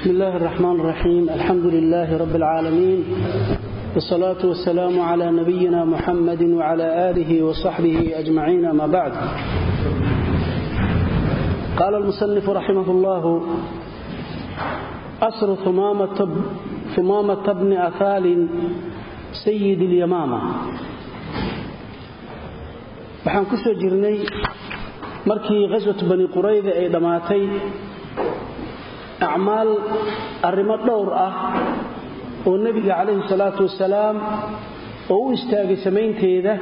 بسم الله الرحمن الرحيم الحمد لله رب العالمين والصلاة والسلام على نبينا محمد وعلى آله وصحبه أجمعين ما بعد قال المصنف رحمه الله أسر ثمامة, ثمامة بن أثال سيد اليمامة waxaan ku soo jirnay markii qaswat bani qurayda ay acmaal arrimo dhowr ah oo nebiga calayhi salaatu wasalaam oo u istaagay samaynteeda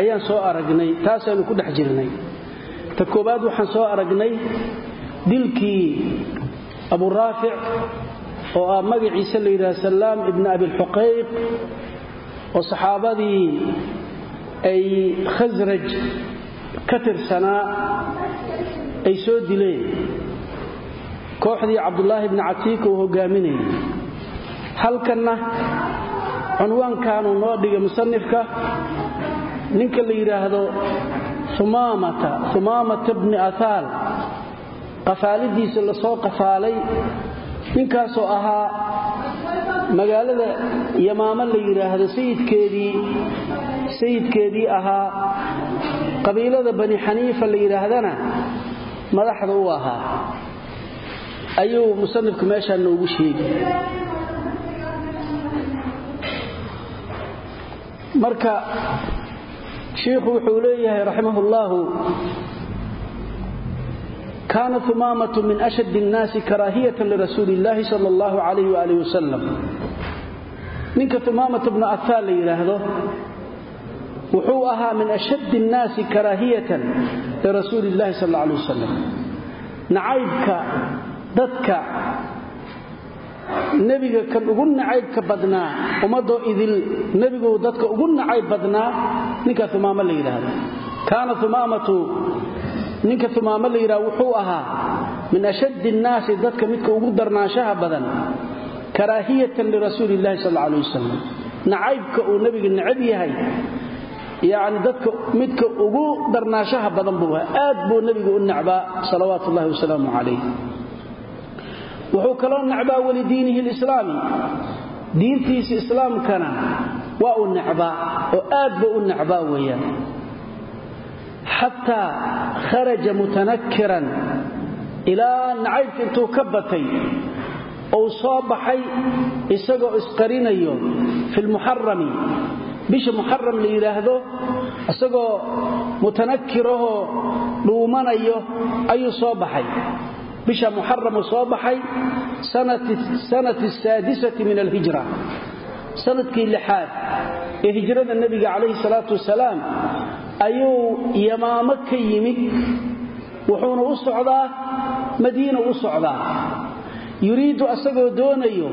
ayaan soo aragnay taasaanu ku dhex jirnay. Ta koowaad waxaan soo aragnay dilkii abu raafic oo ah magaciisa la yidhaha salaam ibni abilxuqayq oo saxaabadii ay khasraj ka tirsanaa ay soo dileen kooxdii cabdulaahi bni catiika uu hogaaminayay halkanna cunwaankaanuu noo dhigay musanifka ninka la yidhaahdo umaamata umaamata bni athaal. Qafaalidiisa la soo qafaalay ninkaasoo ahaa magaalada yamaamo la yidhaahdo sayidkeedii sayidkeedii ahaa qabiilada bani xaniifa la yidhaahdana madaxda u ahaa ayuu musanifku meeshaa noogu sheegi marka shiikhu wuxuu leeyahay raximah اllahu kaana umaamatu min ashad الnaasi karaahiyata lirasuuli اllahi sal اllahu alayh waalih wasalam ninka umaamata bnu afaal la yidhaahdo wuxuu ahaa min ashadd الnaasi karaahiyatan lirasuuli اllahi sal اla alay wasalam nacaybka dadka nebiga kan ugu nacaybka badnaa ummadoo idil nebigu dadka ugu nacayb badnaa ninkaas umaamo la yidhaahdo. Kaana umaamatu ninka umaamo la yidhahdo wuxuu ahaa min ashaddi innaasi dadka midka ugu darnaanshaha badan karaahiyatan lirasuuli illahi sal alla alay wasalam nacaybka uu nebiga necab yahay yacni dadka midka ugu darnaanshaha badan buu aad buu nebigu u nacbaa salawaatu ullahi wasalaamu calayh wuxuu kaloo necbaa welidiinihi lislaami diintiisa islaamkana waa u necbaa oo aad buu u necbaa weeyaan. Xataa kharaja mutanakiran ilaa nacaybka intuu ka batay ou soo baxay isagoo isqarinayo fi lmuxarami bisha muxaram la yidhaahdo isagoo mutanakirahoo dhuumanayo ayuu soo baxay bisha muxaramuu soo baxay sanati saadisati min alhijra. Sanadkii lixaad ee hijrada nebiga calayhi salaatu wasalaam ayuu yamaamo ka yimid. Wuxuuna u socdaa madiina u socdaa. Yuriidu asagoo doonayo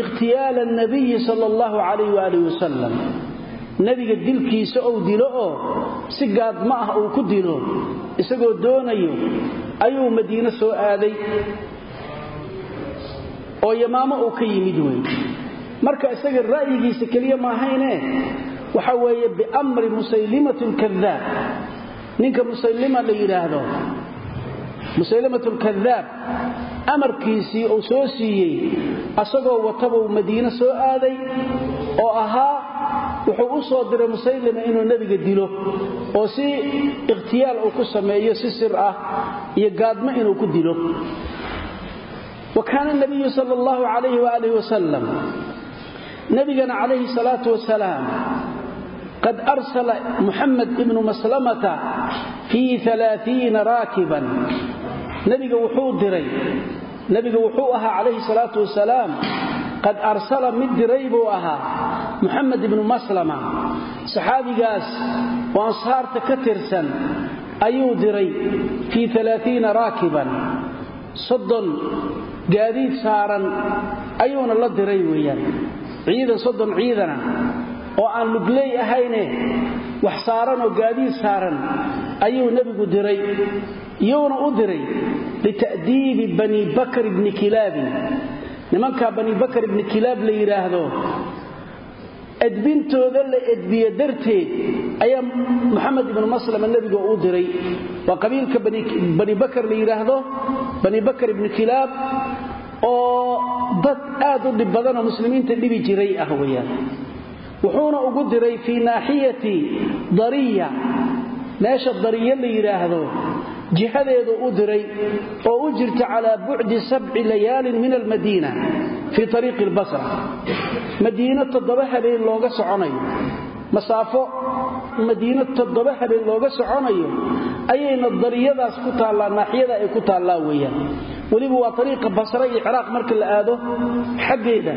ikhtiyaala nabiyi sal allahu calayh waalih wasalam nebiga dilkiisa ou dilo oo si gaadma ah uu ku dilo isagoo doonayo ayuu madiine soo aaday. Oo yamaamo uu ka yimid wey marka isaga ra'yigiisa keliya maahayne waxa weeye biamri musaylimat lkadaab ninka musaylima la yidhaahdo musaylimat lkadaab amarkiisii uu soo siiyey asagoo watabuu madiine soo aaday oo ahaa wuxuu u soo diray musaylima inuu nebiga dilo oo si ikhtiyaal uu ku sameeyo si sir ah iyo gaadmo inuu ku dilo. Wa kaana nabiyu sal allahu calayh waalih wasalam nebigana calayhi salaatu wasalaam qad arsala muxamed ibnu maslamata fii alaaiina raakiban. Nebiga wuxuu diray nebiga wuxuu ahaa calayhi salaatu wasalaam qad arsala mid diray buu ahaa muxamed ibnu maslama. Saxaabigaas oo ansaarta ka tirsan ayuu diray fii alaaiina raakiban. Soddon gaadiid saaran ayuuna la diray weeyaan. Ciidan soddon ciidana oo aan lugley ahayne wax saaran oo gaadiid saaran ayuu nebigu diray iyuuna u diray lita'diibi bani bakr ibni kilaabin nimankaa bani bakr ibni kilaab la yidhaahdo edbintooda la edbiye darteed ayaa muxamed ibnu maslama nebiga u diray. Waa qabiilka bani bakar la yidhaahdo bani bakar ibni kilaab oo dad aad u dhib badanoo muslimiinta dhibi jiray ah weyaan wuxuuna ugu diray fii naaxiyati dariya. Meesha dariya la yidhaahdo jihadeedu u diray oo u jirta calaa bucdi sabci layaalin min almadiina fii ariiqi lbasra madiino toddoba habeen looga soconayo. Masaafo madiino toddoba habeen looga soconayo ayayna dariyadaas ku taallaa naaxiyada ay ku taallaa weeyaan. Weliba waa ariiqa basre iyo ciraaq marka la aado xaggeeda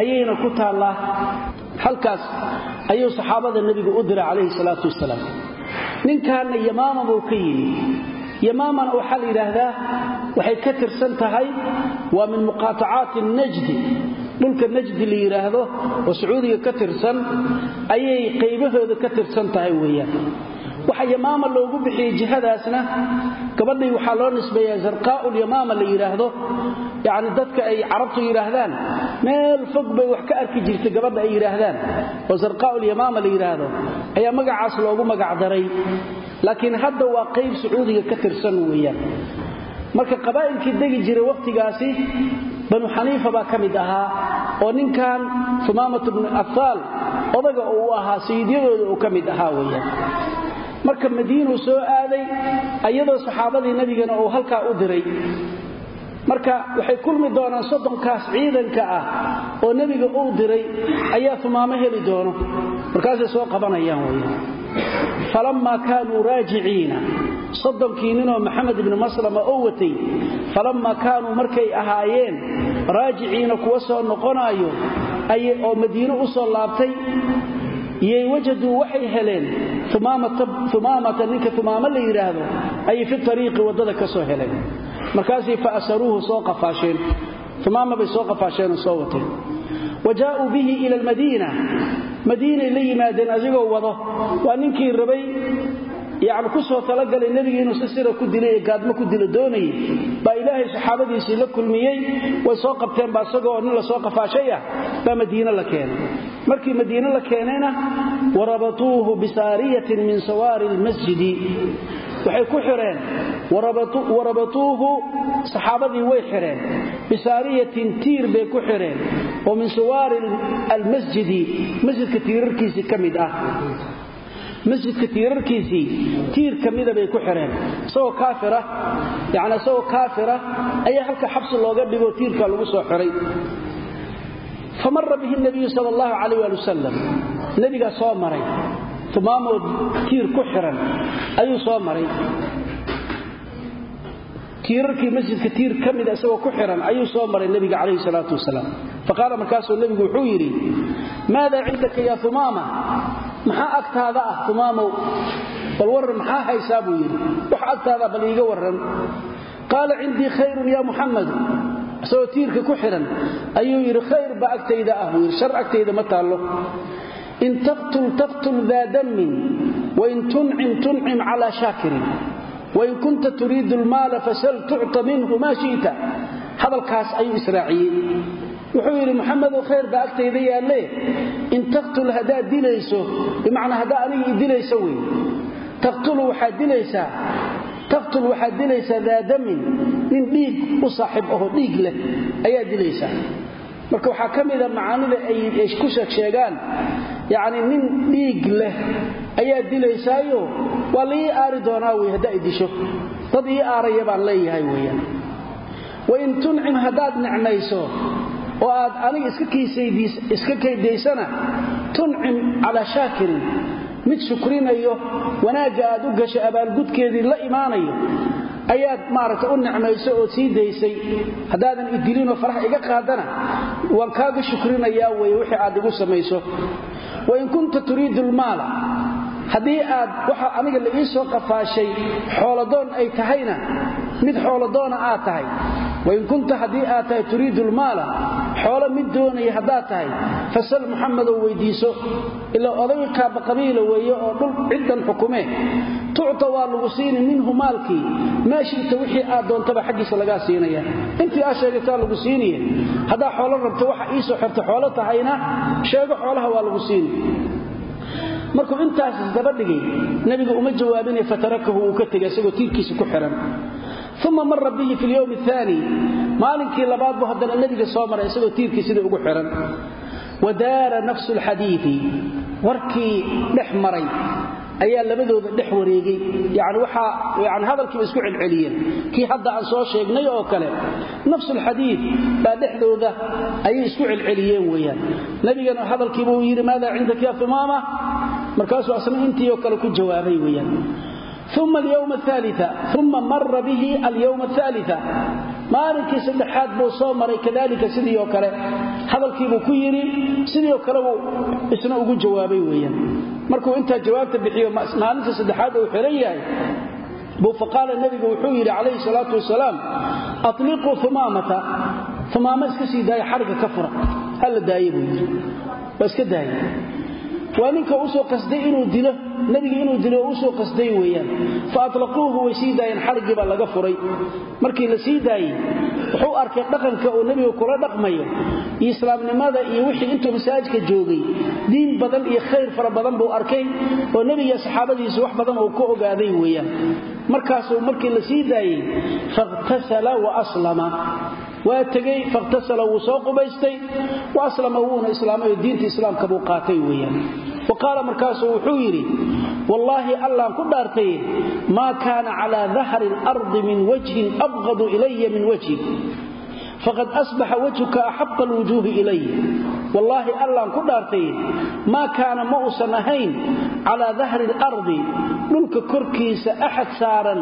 ayayna ku taallaa halkaas ayuu saxaabada nebigu u diray calayhi salaatu wasalaam. Ninkaanna yamaama buu ka yimi yamaamana waxaa la yidhaahdaa waxay ka tirsan tahay waa min muqaatacaati najdi dhulka najdi la yidhaahdo oo sacuudiga ka tirsan ayay qaybahooda ka tirsan tahay weeyaan waxa yamaama loogu bixiyey jihadaasna. Gabadhii waxaa loo nisbeeyaa zarqaa'ulyamaama la yidhaahdo yacni dadka ay carabtu yidhaahdaan meel fog bay wax ka arki jirtay gabadha ay yidhaahdaan oo zarqaa'ulyamaama la yidhaahdo ayaa magacaas loogu magacdaray laakiin hadda waa qayb sacuudiga ka tirsan weeyaan. Marka qabaa'ilkii degi jiray wakhtigaasi banu xaniifa baa ka mid ahaa oo ninkan fumaamatu bnu afaal odaga uu ahaa sayiidyadooda uu ka mid ahaa weeyaan marka madiinuu soo aaday ayadoo saxaabadii nebigana uu halkaa u diray. Marka waxay kulmi doonaan soddonkaas ciidanka ah oo nebiga uu diray ayaa tumaamo heli doono. Markaasay soo qabanayaan weyaan falammaa kaanuu raajiciina soddonkii ninoo maxamed ibni maslama oo watay falammaa kaanuu markay ahaayeen raajiciina kuwa soo noqonaayo oo madiino u soo laabtay iyay wajaduu waxay heleen umaamata ninka umaamo la yidhaahdo ayay fi ariiqi waddada ka soo heleen. Markaasay fa asaruuhu soo qafaasheen. Umaama bay soo qafaasheenoo soo wateen wa jaa'uu bihi ila almadiina. Madiinay la yimaadeen asigoo wado. Waa ninkii rabay yani ku soo talagalay nebiga inuu si ku dilay gaadmo ku dilo doonayay. Baa ilaahay saxaabadiisii la kulmiyey way soo qabteen baa isagoo la soo qafaashay ah baa madiine la keenay markii madiine la keenayna warabatuuhu bisaariyatin min sawaari lmasjidi waxay ku xireen warabatuuhu saxaabadii way xireen. Bisaariyatin tiir bay ku xireen oo min sawaari almasjidi masjidka tiirarkiisii ka ah. Masjidka tiirarkiisii tiir ka bay ku xireen. Isagoo kaafira yani isagoo kaafira ayaa halka xabsi looga dhigoo tiirka lagu soo xiray famara bihi nabiyu sal allahu calayh ali wasalam nebigaa soo maray. Tumaamoo tiir ku xiran ayuu soo maray. Tiirarkii masjidka tiir ka mida isagoo ku xiran ayuu soo maray nebiga calayhi salaatu wasalaam faqaala markaasuu nebigu wuxuu yidhi maada cindaka ya umaama maxaa agtaada ah umaamow bal warran maxaa haysaa? buu yidhi. Wax agtaada bal iiga warran. Qaala cindii khayrun ya muxamadu isagoo tiirka ku xihan ayuu yidhi khayr baa agtayda ah buu shar agtayda ma taallo. In taqtul taqtul daa dammin wain tuncim tuncim calaa shaakirin wain kunta turiidu lmaala fasal tucta minhu maa shi'ta. Hadalkaas ayuu israaciyey. Wuxuu yidhi muxamedow khayr baa agtayda yaalle in taqtul haddaad dilayso bimacnaa haddaa aniga dilayso wey taqtulu waxaad dilaysaa taqtul waxaad dilaysaa daa damin nin dhiig u saaxiib aho dhiig leh ayaad dilaysaa. Marka waxaa ka mida macaanida ay ku sheegsheegaan yacni nin dhiig leh ayaad dilaysaayo waa la ii aari doonaa wey haddaa i disho. Dad ii aaraya baan leeyahay weeyaan. Wain tuncim haddaad nicmayso oo aad aniga iska kaydaysana tuncim calaa shaakirin mid shukrinayo wanaagga aad u gashay abaalgudkeedii la imaanayo ayaad maaragta u nicmayso oo sii daysay. Haddaadan idilinoo faraha iga qaadana waan kaaga shukrinayaa weye wixii aad igu samayso. Wain kunta turiidu lmaala haddii aad waxa aniga la ii soo qafaashay xooladoon ay tahayna mid xooladoona aad tahay. Wain kunta haddii aad tahay turiidu lmaala xoolo mid doonaya haddaad tahay fasal muxamedow weydiiso ilaa oday kaaba qabiila weeye oo dhul ciddan xukumee tucta waa lagu siini minhu maalkii maa shita wixii aad doontaba xaggiisa lagaa siinaya intii aad sheegataa lagu siiniye. Haddaa xoolo rabto waxa ii soo xirta xoolo tahayna sheego xoolaha waa lagu siini. Markuu intaas isdaba dhigay nebiga uma jawaabinay fatarakahu uu ka tegay isagoo tiirkiisa ku xihan uma mara bihi fi lyowm aani maalinkii labaad buu haddana nebiga soo maray isagoo tiirkii sidii ugu xihan wadaara nafsu lxadiii warkii dhex maray ayaa labadooda dhex wareegay. Yani waxaa yani hadalkiiba isku celceliyeen. Kii hadda aan soo sheegnay oo kale nafsulxadiid baa dhexdooda ayay isku celceliyeen weeyaan. Nebigana hadalkiibuu yidhi maada cindaka ya umaama markaasuu asna intii oo kale ku jawaabay weeyaan. Uma alyowma aalia uma mara bihi alyowma aalia maalinkii saddexaad buu soo maray kadalika sidii oo kale. Hadalkiibuu ku yidhi sidii oo kale buu isna ugu jawaabay weeyaan. Markuu intaa jawaabta bixiyo maalinta saddexaad uu xiran yahay buu faqaala nebigu wuxuu yidhi calayhi salaatu wasalaam atliquu umaamata umaamo iska sii daaya xarigga ka fura. Hala daaye buu yidhi. Waa iska daaya waa ninka u soo qasday inuu dilo nebiga inuu dilo oo u soo qasday weeyaan. Fa atlaquuhu way sii daayeen xariggii baa laga furay. Markii la sii daayey wuxuu arkay dhaqanka uu nebiga kula dhaqmayo iyo islaamnimada iyo wixii intuu masaajidka joogay. Diin badan iyo khayr fara badan buu arkay oo nebiga saxaabadiisu wax badan uu ka ogaaday weeyaan. Markaasuu markii la sii daayey fakhtasala wa aslama waa tegey fakhtasala wuu soo qubaystay. Wa aslama wuuna islaamay diinta islaamka buu qaatay weeyaan. Wa qaala markaasuu wuxuu yidhi wallaahi allaan ku dhaartaye maa kaana calaa dahri alardi min wajhin abqadu ilaya min wajhi faqad asbaxa wajhuka axaba alwujuuhi ilay wallaahi allaan ku dhaartaye maa kaana ma uusan ahayn calaa dahri alardi dhulka korkiisa axad saaran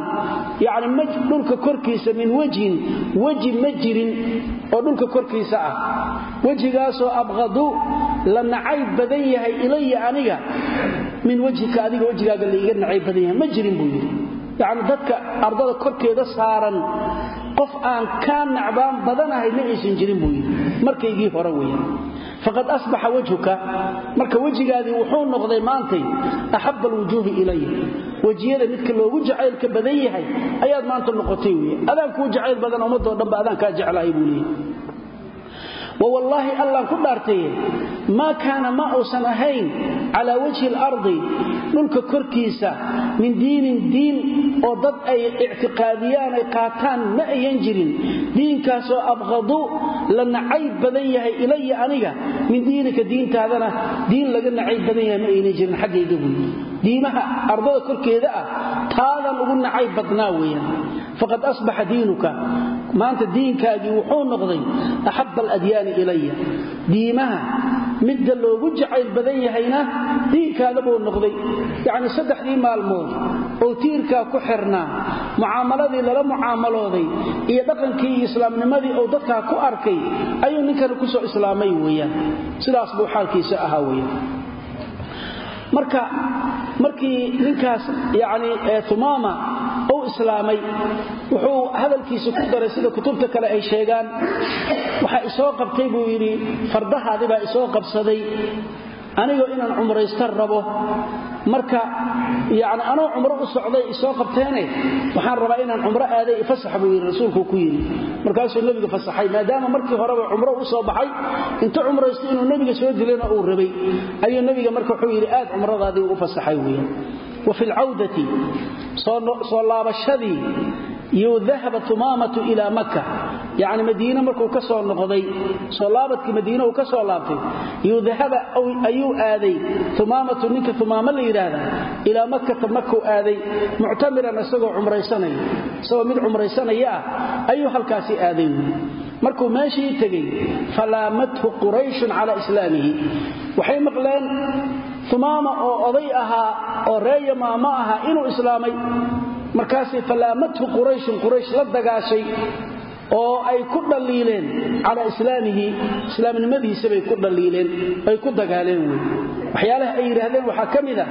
yacni dhulka korkiisa min wejhin weji ma jirin oo dhulka korkiisa ah. Wejigaasoo abqadu la nacayb badan yahay ilaya aniga min wejhika adiga wejigaaga laiga nacayb badan yahay ma jirin buu yidhi. Yacni dadka ardada korkeeda saaran qof aan kaa nacbaan badanahay ma aysan jirin buu yidhi. Markaygii hore weeyaan. Faqad asbaxa wajhuka. Marka wejigaadii wuxuu noqday maantay axaba alwujuuhi ilaya wejiyada midka loogu jacaylka badan yahay ayaad maanta noqotay wey adaan kuu jacayl badan ummadoo dhanba adaan kaa jeclahay buu leeyahy wwallaahi allaan ku dhaartaye maa kaana ma uusan ahayn calaa wajhi alardi dhulka korkiisa min diinin diin oo dad ay ictiqaadiyaan ay qaataan ma ayan jirin. Diinkaasoo abqadu la nacayb badan yahay ilaya aniga min diinika diintaadana diin laga nacayb badan yahay ma aynan jirin xaggayga buuyi diimaha ardada korkeeda ah taadan ugu nacayb badnaa weeyaan. Faqad diinuka maanta diinkaagii wuxuu noqday axaba aladyaani ilaya diimaha midda loogu jacayl badan yahayna diinkaada buu noqday. Yacni saddexdii maalmood oo tiirkaa ku xirnaa mucaamaladii lala mucaamalooday iyo dhaqankii iyo islaamnimadii oo dadkaa ku arkay ayuu ninkani ku soo islaamay weeyaan. Sidaas buu xaalkiisa ahaa weeyaan marka markii ninkaas yani umaama uu islaamay wuxuu hadalkiisa ku daray sida kutubta kale ay sheegaan. Waxa isoo qabtay buu yidhi fardahaadi baa isoo qabsaday anigoo inaan cumraysta rabo marka yani anoo cumro u socday isoo qabteene waxaan rabaa inaan cumro aaday fasax buu yidhi rasuulku ku yidhi. Markaasuu nebiga fasaxay maadaama markii horeba cumro u soo baxay inta cumraysta inuu nebiga soo dilana uu rabay. Ayuu nebiga marka wuxuu yidhi aad cumradaadii u fasaxay weeyaan wa fi lcawdati soo laabashadii dahaba umaamatu ilaa maka yani madiine markuu ka soo noqday soo laabadkii madiine uu ka soo laabtay yudahaba ayuu aaday umaamatu ninka umaamo la yidhaahda ilaa makata makuu aaday muctamiran isagoo cumraysanaya isagoo mid cumraysanaya ah ayuu halkaasi aaday. Markuu meeshii tegey falaamathu qurayshun calaa islaamihi. Waxay maqleen umaama oo oday ahaa oo reeya maamo ahaa inuu islaamay markaasay falaamathu qurayshun quraysh la dagaashay oo ay ku dhaliileen calaa islaamihi islaamnimadiisabay ku dhaliileen ay ku dagaaleen wey. Waxyaalaha ay yidhaahdeen waxaa ka mid a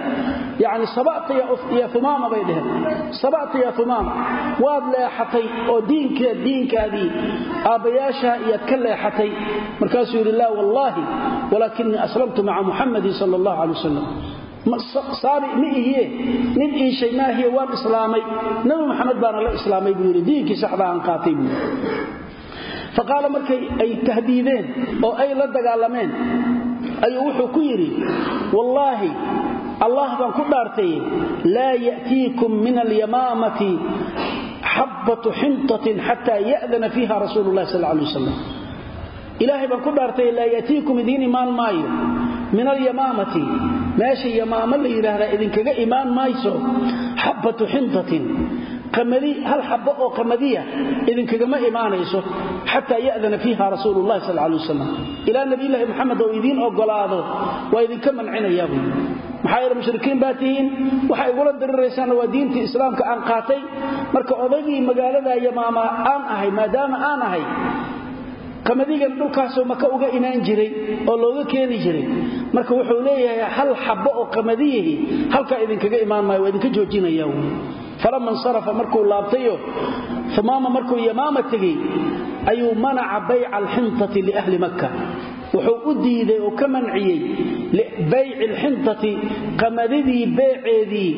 yani sabata ya umaama bay dheheen. Sabata ya waad leexatay oo diinkeed diinkaadii aabbayaashaa iyaad ka leexatay. Markaasuu yidhi laa wallaahi walaakinii aslamtu maca muxamadin sal allahu calay wasalam ma ihiye nin iishay maahiye waan islaamay. Nabi maxamed baana la islaamay buu yidhi diinkii saxda aan qaatay buu faqaala markay ay tahdiideen oo ay la dagaalameen ayuu wuxuu ku yidhi wallaahi allah baan ku dhaartay laa ya'tiikum min alyamaamati xabbatu xintatin xataa ya'dana fiiha rasuulu llahi sal alay wasalam ilaahay baan ku dhaartay laa ya'tiikum idiin imaan maayo min alyamaamati meesha yamaamo la yidhaahdaa idinkaga imaan mayso xabbatu xintatin qamadi hal xabbo oo qamadiya idinkagama imaanayso. Xataa ya'dana fiiha rasuulu llahi sal alay wasalam ilaa nabiyulaahi maxamed oo idiin ogolaado waa idinka mancinayaa buui maxaa yeele mushrikiin baa tihiin waxay igula diriraysaanna waa diintii islaamka aan qaatay. Marka odaygii magaalada yamaama aan ahay maadaama aan ahay qamadigan dhulkaasoo maka uga imaan jiray oo looga keeni jiray. Marka wuxuu leeyahay hal xabbo oo qamadiyihi halkaa idinkaga imaan maayo waa idinka joojinaya falama insarafa markuu laabtayo umaama markuu yamaama tegey ayuu manaca bayca alxintati liahli makka. Wuxuu u diiday oo ka manciyey bayci alxintati qamadidii beeceedii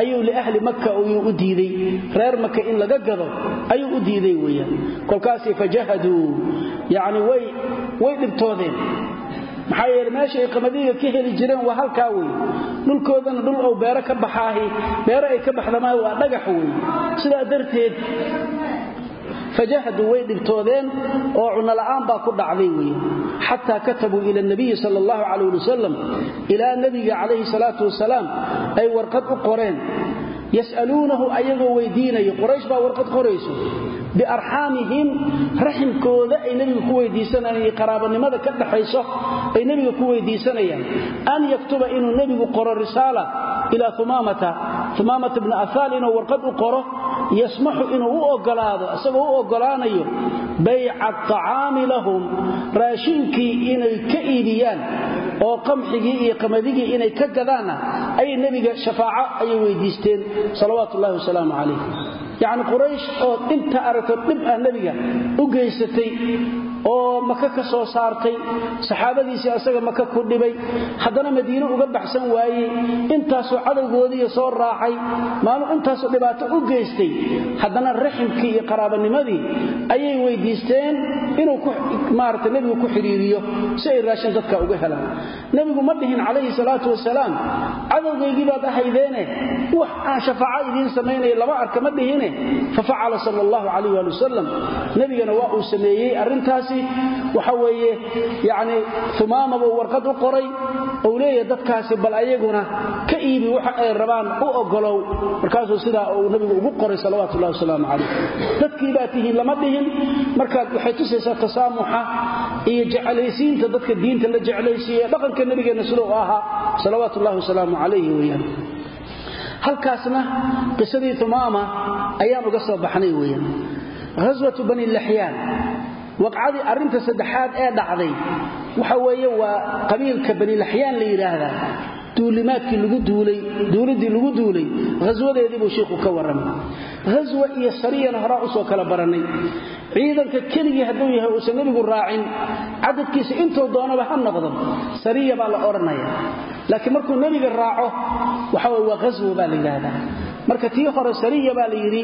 ayuu liahli makka ayuu u diiday. Reer maka in laga gado ayuu u diiday weeyaan. Kolkaasay fajahaduu yacni way way dhibtoodeen maxaa yeele meesha ay qamadiga ka heli jireen waa halkaa wey dhulkoodana dhul ou beero ka baxaahi beero ay ka baxdamaa waa dhagax wey sidaa darteed fajahaduu way dhibtoodeen oo cunola'aan baa ku dhacday wey xataa katabuu ila nabiyi sal allahu calayh wasalam ilaa nebiga calayhi salaatu wasalaam ay warqad u qoreen. Yas'aluunahu ayagoo weydiinayo quraysh baa warqad qorayso biarxaamihim raximkooda ay nebiga ku weydiisanayaan iyo qaraabanimada ka dhaxayso ay nebiga ku weydiisanayaan. An yaktuba inuu nebigu qoro risaala ilaa umaamata umaamata bni ahaal inuu warqad u qoro yasmaxu inuu u ogolaado isagoo u ogolaanayo bayca acaami lahum raashinkii inay ka iibiyaan oo qamxigii iyo qamadigi inay ka gadaanna ayay nebiga shafaaco ayay weydiisteen. Salawaatu ullahi wasalaamu calayh yacni quraysh oo dhinta aragto dhib ah nebiga u geysatay oo maka ka soo saartay. Saxaabadiisii asaga maka ku dhibay. Haddana madiine uga baxsan waayey. Intaasoo cadowgoodiiyo soo raacay. Maalmu intaasoo dhibaato u geystay. Haddana raximkii iyo qaraabanimadii ayay weydiisteen inuu maarata nebigu ku xidhiiriyo si ay raashin dadka uga helaan. Nebigu ma dhihin calayhi salaatu wasalaam cadowgaygii baad ahaydeene wax aan shafaaco idiin samaynaya lama arka ma dhihine fa facala sal allahu calayh waali wasalam. Nebigana waa uu sameeyey arrintaasi waxa weeye yacni umaama warqad u qoray ou leeyahay dadkaasi bal ayaguna ka iibi waxa ay rabaan u ogolow. Markaasuu sidaa uu nebigu ugu qoray salawaatu ullahi wasalaamu calayh dadkii baa tihiin lama dhihin. Markaad waxay tusaysaa tasaamuxa iyo jeclaysiinta dadka diinta la jeclaysiiye dhaqanka nebigeenna siduu ahaa salawaatu ullahi wasalaamu calayhi weyaan halkaasna qisadii umaama ayaan uga soo baxnay weyaan ghaswatu bani laxyaan waqcadii arrinta saddexaad ee dhacday waxa weeye waa qabiilka bani laxyaan la yidhaahdaa duulimaadkii lagu duulay duuliddii lagu duulay ghaswadeedii buu shiikhu ka warramay ghaswa iyo sariyana horaa u soo kala barannay. Ciidanka keligii hadduu yahay uusan nebigu raacin cadadkiisa intuu doonaba ha noqdo sariya baa la odhanaya laakiin markuu nebiga raaco waxa weye waa ghaswa baa la marka tii hore sariya baa la yidhi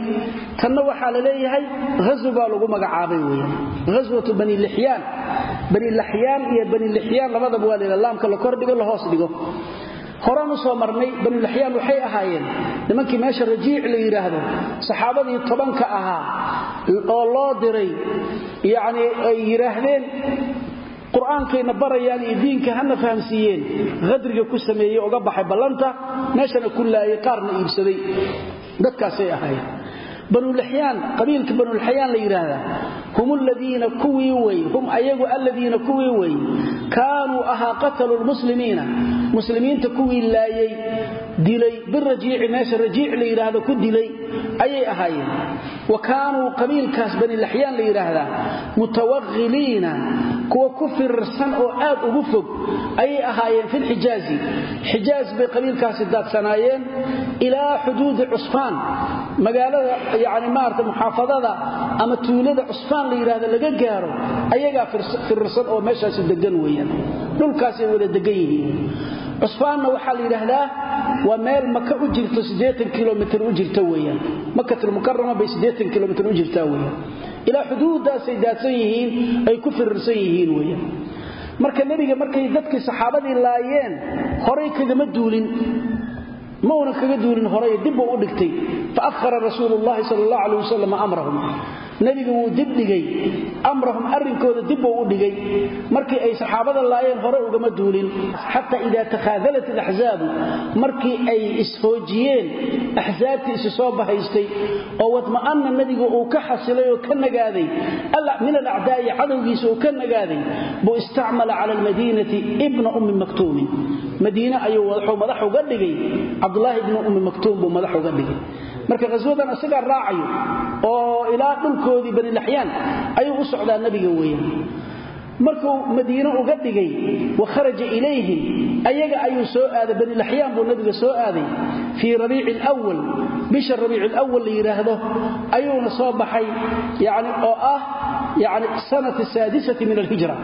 tanna waxaa la leeyahay ghasw baa lagu magacaabay weeyaan. Ghaswatu bani lixyaan. Bani laxyaan iyo bani lixyaan labadaba waa la laamka la kordhigo la hoos dhigo horaan u soo marnay banulaxyaan waxay ahaayeen nimankii meesha rajiic la yidhaahdo saxaabadii tobanka ahaa oo loo diray yacni ay yidhaahdeen qur'aankayna barayaan iyo diinka hana fahamsiiyeen hadriga ku sameeyey oga baxay ballanta meeshana ku laayay qaarna iibsaday dadkaasay ahaayeen. Banulaxyaan qabiilka banulaxyaan la yidhaahdaa hum ladiina kuwii wey hum ayagu aladiina kuwii wey kaanuu ahaa qataluu lmuslimiina muslimiinta kuwii laayay dilay birajiici meesha rajiic la yidhaahdo ku dilay ayay ahaayeen wa kaanuu qabiilkaas banilaxyaan la yidhaahdaa mutawaqiliina kuwa ku firirsan oo aad ugu fog ayay ahaayeen fi lxijaazi xijaaz bay qabiilkaasi daadsanaayeen ilaa xuduudi cusfaan. Magaalada yani maarata muxaafadada ama tuulada cusfaan la yidhahdo laga gaaro ayagaa firirsan oo meeshaasi degan weeyaan. Dhulkaasay wada degan yihiin cusfaanna waxaa la yidhaahdaa waa meel maka u jirto kilomtr u jirta weyaan makatulmukarama bay kilomtr u jirtaa weyaan ilaa xuduuddaasay daadsan yihiin ay ku firirsan yihiin weyaan marka nebiga markay dadkii saxaabadii laayeen horay kagama duulin. Ma uunan kaga duulin horay. Dib uu u dhigtay fa akhara rasuulu llahi sal allah aleh wasalam amrahum nebiga wuu dibdhigay amrahum arrinkooda dib uu u dhigay markii ay saxaabada laayeen hore ugama duulin xataa idaa takhaadalat alaxzaabu markii ay ishoojiyeen axsaabtii isi soo bahaystay oo wadma'anna nebigu uu ka xasilay oo ka nagaaday min alacdaa'i cadowgiisa uu ka nagaaday buu istacmala cala almadiinati ibna ummi maktuumin madiine ayuu madax uga dhigay cabdulaahi ibnu ummi maktuum buu madax uga dhigay marka qaswadan isagaa raacayo oo ilaa dhulkoodii banilaxyaan ayuu u socdaa nebiga weeyaan markuu madiine uga dhigay wa kharaja ilayhim ayaga ayuu soo aaday banilaxyaan buu nabiga soo aaday fii rabiici lwal bisha rabiici lwal la yidhaahdo ayuuna soo baxay yani oo ah yani sanat saadisati min alhijra.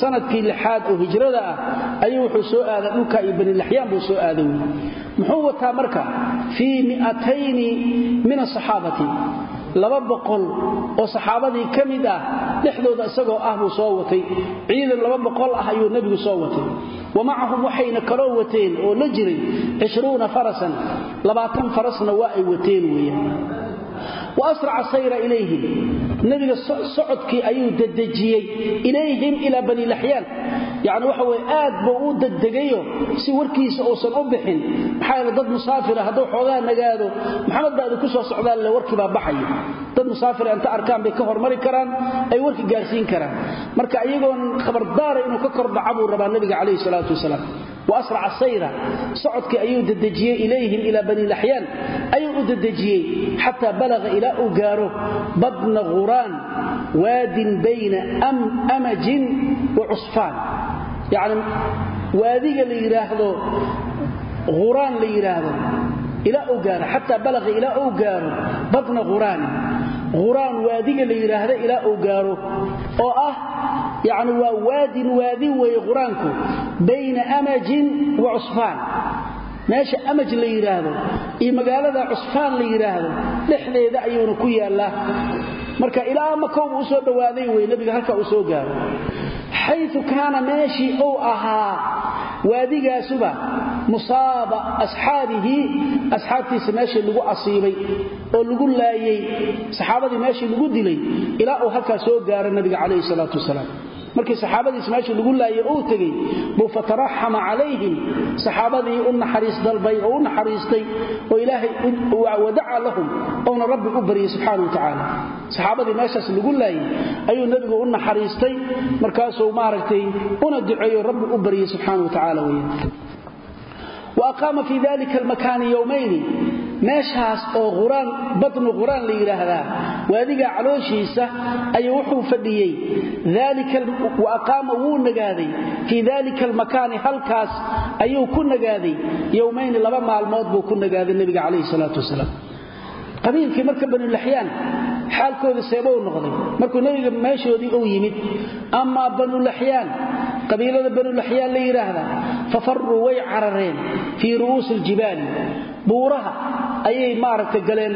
Sanadkii lixaad oo hijrada ah ayuu wuxuu soo aaday dhulka iyo banilaxyaan buu soo aaday. Wey muxuu wataa marka? Fii miatayni min asaxaabati laba boqol oo saxaabadii ka mid ah dhexdooda isagoo ah buu soo watay. Ciidan laba boqol ah ayuu nebigu soo watay. Wa macahum waxayna kaloo wateen oo la jiray cishruuna farasan. Labaatan farasna waa ay wateen weeyaan. Wa asraca sayra ilayhim. Nebiga socodkii ayuu dedejiyey ilayhim ilaa bani laxyaan yani waxa weye aad buu u degdegayo si warkiisa uusan u bixin. Maxaa yeele dad musaafira hadduu xoogaa nagaado maxamed baa idinku soo socdaan le warkii baa baxaya dad musaafira inta arkaan bay ka hormari karaan ay warki gaarsiin karaan. Marka iyagoon khabardaara inuu ka kordhaca buu rabaa nebiga calayhi salaatu wasalaam. Waasraca sayra socodkii ayuu dedejiyey ilayhim ilaa bani laxyaan ayuu u dedejiyey xataa balaqa ilaa uu gaaro badna khuraan waadin bayna amajin wa cusfaan yacni waadiga la yidhaahdo khuraan la yidhaahdo ilaa uu gaaro xataa balaqa ilaa uu gaaro badna khuraanin khuraan waadiga la yidhaahdo ilaa uu gaaro oo ah yacni waa waadin waadi weeye qur'aanku bayna amajin wa cusfaan. Meesha amaj la yidhaahdo iyo magaalada cusfaan la yidhaahdo dhexdeeda ayuuna ku yaallaa marka ilaa makowba soo dhowaaday wey nebiga halka uu soo gaaro. Xayu kaana meeshii uu ahaa waadigaasuba musaaba asxaabihi asxaabtiisa meeshii lagu asiibay oo lagu laayey saxaabadii meeshii lagu dilay ilaa uu halkaa soo gaaro nabiga calayhi salaatu wasalaam markii saxaabadiis meeshii lagu laayay uu tegey buu fataraxama calayhim. Saxaabadii u naxariis dalbay oo u naxariistay oo ilaahay wadaca lahum ouna rabbi u baryay subxaana wa tacaala. Saxaabadii meeshaas lagu laayay ayuu nebigu u naxariistay markaasuu maaragtay una duceeyo rabbi u baryay subxaana wa tacaala weeyaan wa aqaama fii dalika almakaani yowmayni meeshaas oo quraan batnu quraan la yidhaahdaa. Waadiga calooshiisa ayuu wuxuu fadhiyey. Wa aqaama wuu nagaaday. Fii dalika almakaani halkaas ayuu ku nagaaday. Yowmayni laba maalmood buu ku nagaaday nebiga calayhi salaatu wasalaam. Qabiilkii marka banulaxyaan xaalkooda seebou noqday. Markuu nebiga meeshoodii uu yimid amaa banulaxyaan qabiilada banulaxyaan la yidhaahdaa fafaruu way carareen fii ru'uusi aljibaali. Buuraha ayay maaragtay galeen.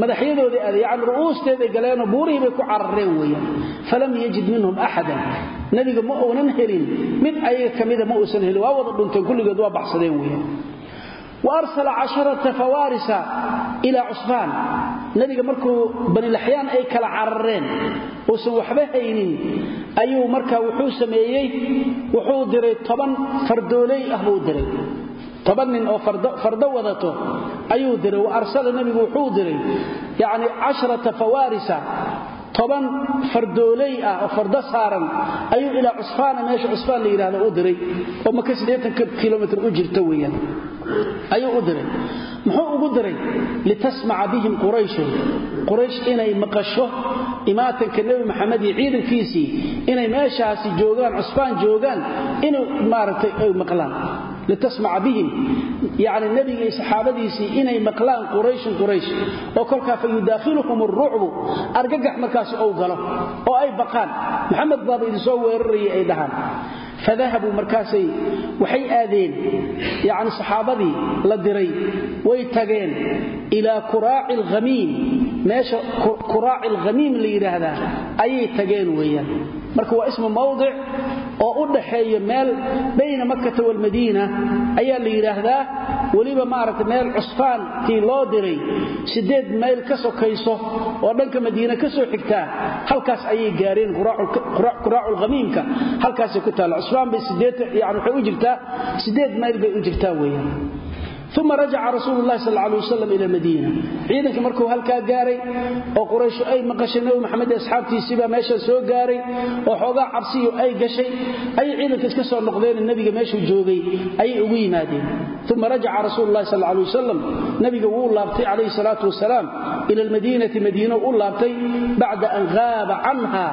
Madaxyadoodii aada yacni ru'uusteeday galeenoo buurihii bay ku carareen weeyaan. Falam yajid minhum axadan nebiga ma uunan helin. Mid ayaga ka mida ma uusan helin. Waa wada dhunteen kulligood waa baxsadeen weeyaan. Wa arsala casharata fawaarisa ilaa cusbaan nebiga markuu banilaxyaan ay kala carareen uusan waxba haynin ayuu markaa wuxuu sameeyey wuxuu diray toban fardooley ah buu diray toban nin oo fardo wadato ayuu diray wa arsala nebigu wuxuu diray yacni casharata fawaarisa toban fardooley ah oo fardo saaran ayuu ilaa cusfaana meesha cusfaan la yidhahdo u diray oo maka kilomitr u jirta weeyaan ayuu u diray. Muxuu ugu diray litasmaca bihim qurayshun quraysh inay maqasho imaatanka nebi maxamed iyo ciidankiisii inay meeshaasi joogaan cusfaan joogaan inuu maaragtay ay maqlaan litasmaca bihim yani nebiga iyo saxaabadiisii inay maqlaan qurayshun quraysh oo kolkaa fa yudaakhiluhum arucbu argagax markaas ou galo oo ay baqaan maxamed baaba idin soo weerarayay ay dhahaan fadahabuu markaasay waxay aadeen yani saxaabadii la diray way tageen ilaa kuraaci alhamiim meesha kuraaci alhamiim la yidhaahdaa ayay tageen weeyaan marka waa ismu oo u dhaxeeya meel bayna makkata walmadiina ayaa la yidhaahdaa weliba maaragta meel cusfaankii loo diray sideed mayl ka sokayso oo dhanka madiina ka soo xigtaa halkaas ayay gaareen quraaculkhamiimka halkaasay ku taalla. Cusfaan bay yani waxay u jirtaa sideed mayl bay u jirtaa weeyaan uma rajaca rasuulu lahi sal lay wasalam ila madiina ciidankii markuu halkaa gaaray oo qurayshu ay maqashay nebi maxamed asxaabtiisiibaa meesha soo gaaray oo xoogaa cabsiyo ay gashay ayay ciidanka iska soo noqdeen nebiga meeshuu joogay ayay ugu yimaadeen uma rajaca rasuulu lahi sal lay wasalam nebiga wuu laabtay calayhi salaatu wasalaam ila almadiinati madiino u laabtay bacda an haaba canha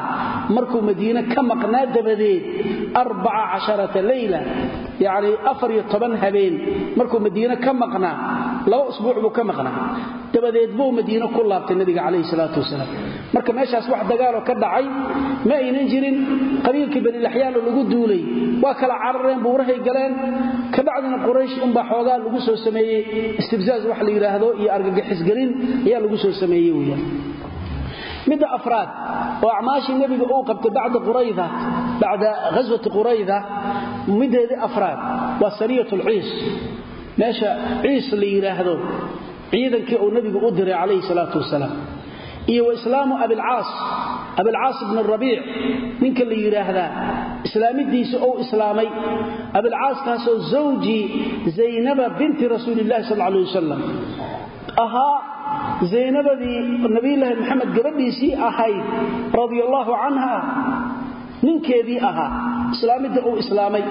markuu madiine ka maqnaa dabadeed arbaca casharata leyla yacni afar iyo toban habeen markuu madiine ka maqnaa. Laba usbuuc buu ka maqnaa. Dabadeed buu madiine ku laabtay nabiga calayhi salaatu wasalaam. Marka meeshaas wax dagaaloo ka dhacay ma aynan jirin. Qabiilkii banilaxyaalo lagu duulay. Waa kala carareen buurahay galeen. Kabacdina quraysh unbaa xoogaa lagu soo sameeyey. Istibzaaz wax la yidhaahdo iyo argagixisgelin ayaa lagu soo sameeyey weyaan midda afraad oo acmaashii nebiga uu qabtay bacda qurayda bacda ghaswati qurayda mideedii afraad waa sariyat lciis meesha ciis la yidhaahdo ciidankii uu nebigu u diray calayhi salaatu wasalaam. Iyo wa islaamu abilcaas abilcaas ibn rabiic ninka la yidhaahdaa islaamidiisa ou islaamay. Abilcaaskaasoo zawji zaynaba binti rasuulillahi sal alay wasalam ahaa zaynabadii nabiyulaahi maxamed gabadhiisii ahayd radia allaahu canha ninkeedii ahaa islaamidda uu islaamay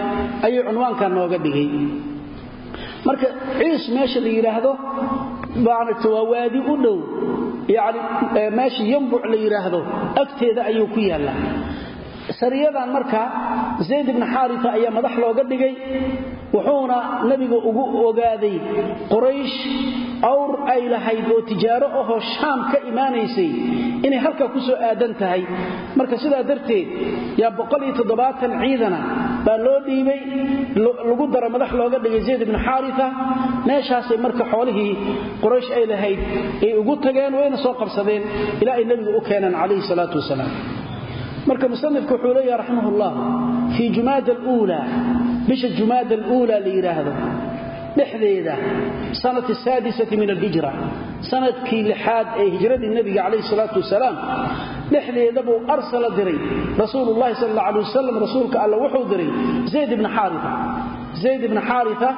ayuu cunwaanka nooga dhigay marka ciis meesha la yidhaahdo maaragta waa waadi u dhow. Yani meesha yambuc la yidhaahdo agteeda ayuu ku yaallaa sariyadan marka zayd ibni xaarita ayaa madax looga dhigay wuxuuna nebigu ugu ogaaday quraysh awr ay lahayd oo tijaaro ahoo shaam ka imaanaysay inay halkaa ku soo aadan tahay. Marka sidaa darteed yaa ciidana baa loo dhiibay lagu dara madax looga dhigay zayd ibni xaarita meeshaasay marka xoolihii quraysh ay lahayd ay ugu tageen wayna soo qabsadeen ilaa ay nebigu u keeneen calayhi salaatu wasalaam marka musanifku wuxuu leeyaha raximah ullah fii jumaada bisha jumaada aluula la yidhaahdo dhexdeeda sanati saadisati min alhijra sannadkii lixaad ee hijradii nebiga calayhi salaatu wasalaam dhexdeeda buu arsala diray. Rasuulullahi sal alla alay rasuulka alla wuxuu diray zayd ibni xaarita zayd ibni xaarita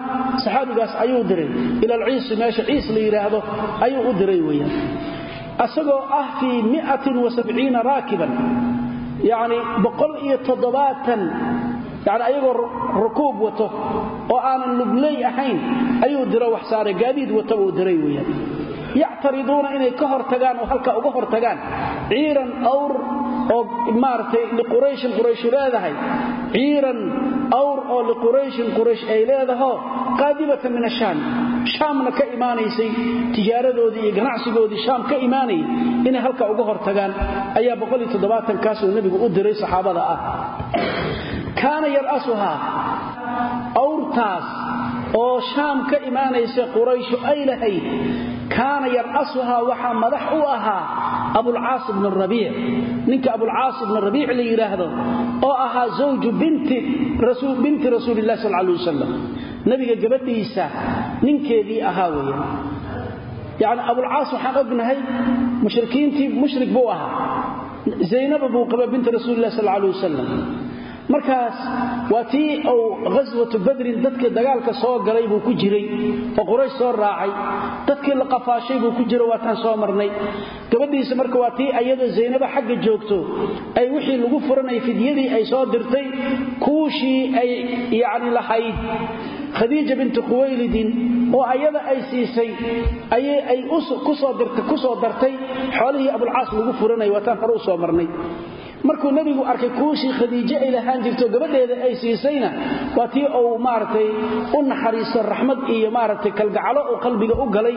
saxaabigaas ayuu diray. Ila alciisi meesha ciis la yidhaahdo ayuu u diray weeyaan. Asagoo ah fii miatin wa sabciina yacni boqol iyo toddobaatan yani ayagoo rukuub wato oo aanan lugley ahayn ayuu diro wax saaray gaadiid wata uu diray weyaan yactariduuna inay ka hortagaan oo halkaa uga hortagaan ciiran awr oo maaragtay liqurayshin qurayshu leedahay ciiran awr oo liqurayshin quraysh ay leedaho qaadibatan min ashaam imaanaysay tijaaradoodii iyo ganacsigoodii shaam ka imaanayay inay halkaa uga hortagaan ayaa kaasuu nebigu u diray saxaabada ah. Kaana yar'asuhaa awrtaas oo shaam ka imaanaysa qurayshu ay lahayd kaana yar'asuhaa waxaa madax u ahaa abulcaas ibn rabiic. Ninka abulcaas ibn rabiic la yidhaahdo oo ahaa zawju binti rasuulilah sal alay wasalam nebiga gabadhiisa ninkeedii ahaa weya yacni abulcaas waxaan ognahay mushrikiintii mushrik buu ahaa. Zaynaba buu qaba binti rasuulilah sal alay wasalam markaas waa tii uu ghaswatu badrin dadkii dagaalka soo galay buu ku jiray oo quraysh soo raacay. Dadkii la qafaashay buu ku jira waataan soo marnay. Gabadhiisa marka waa tii ayadoo zaynabo xagga joogto ay wixii lagu furanay fidyadii ay soo dirtay kuushii ay yacni lahayd khadiija binti khuwaylidin oo ayada ay siisay ayay ay ku soo dartay xoolihii abulcaas lagu furanay waataan hore u soo marnay markuu nebigu arkay kuushii khadiijo ay lahaan jirto gabadheeda ay siisayna waa tii uu maaragtay u naxariisto raxmad iyo maaragtay kalgacalo uu qalbiga u galay.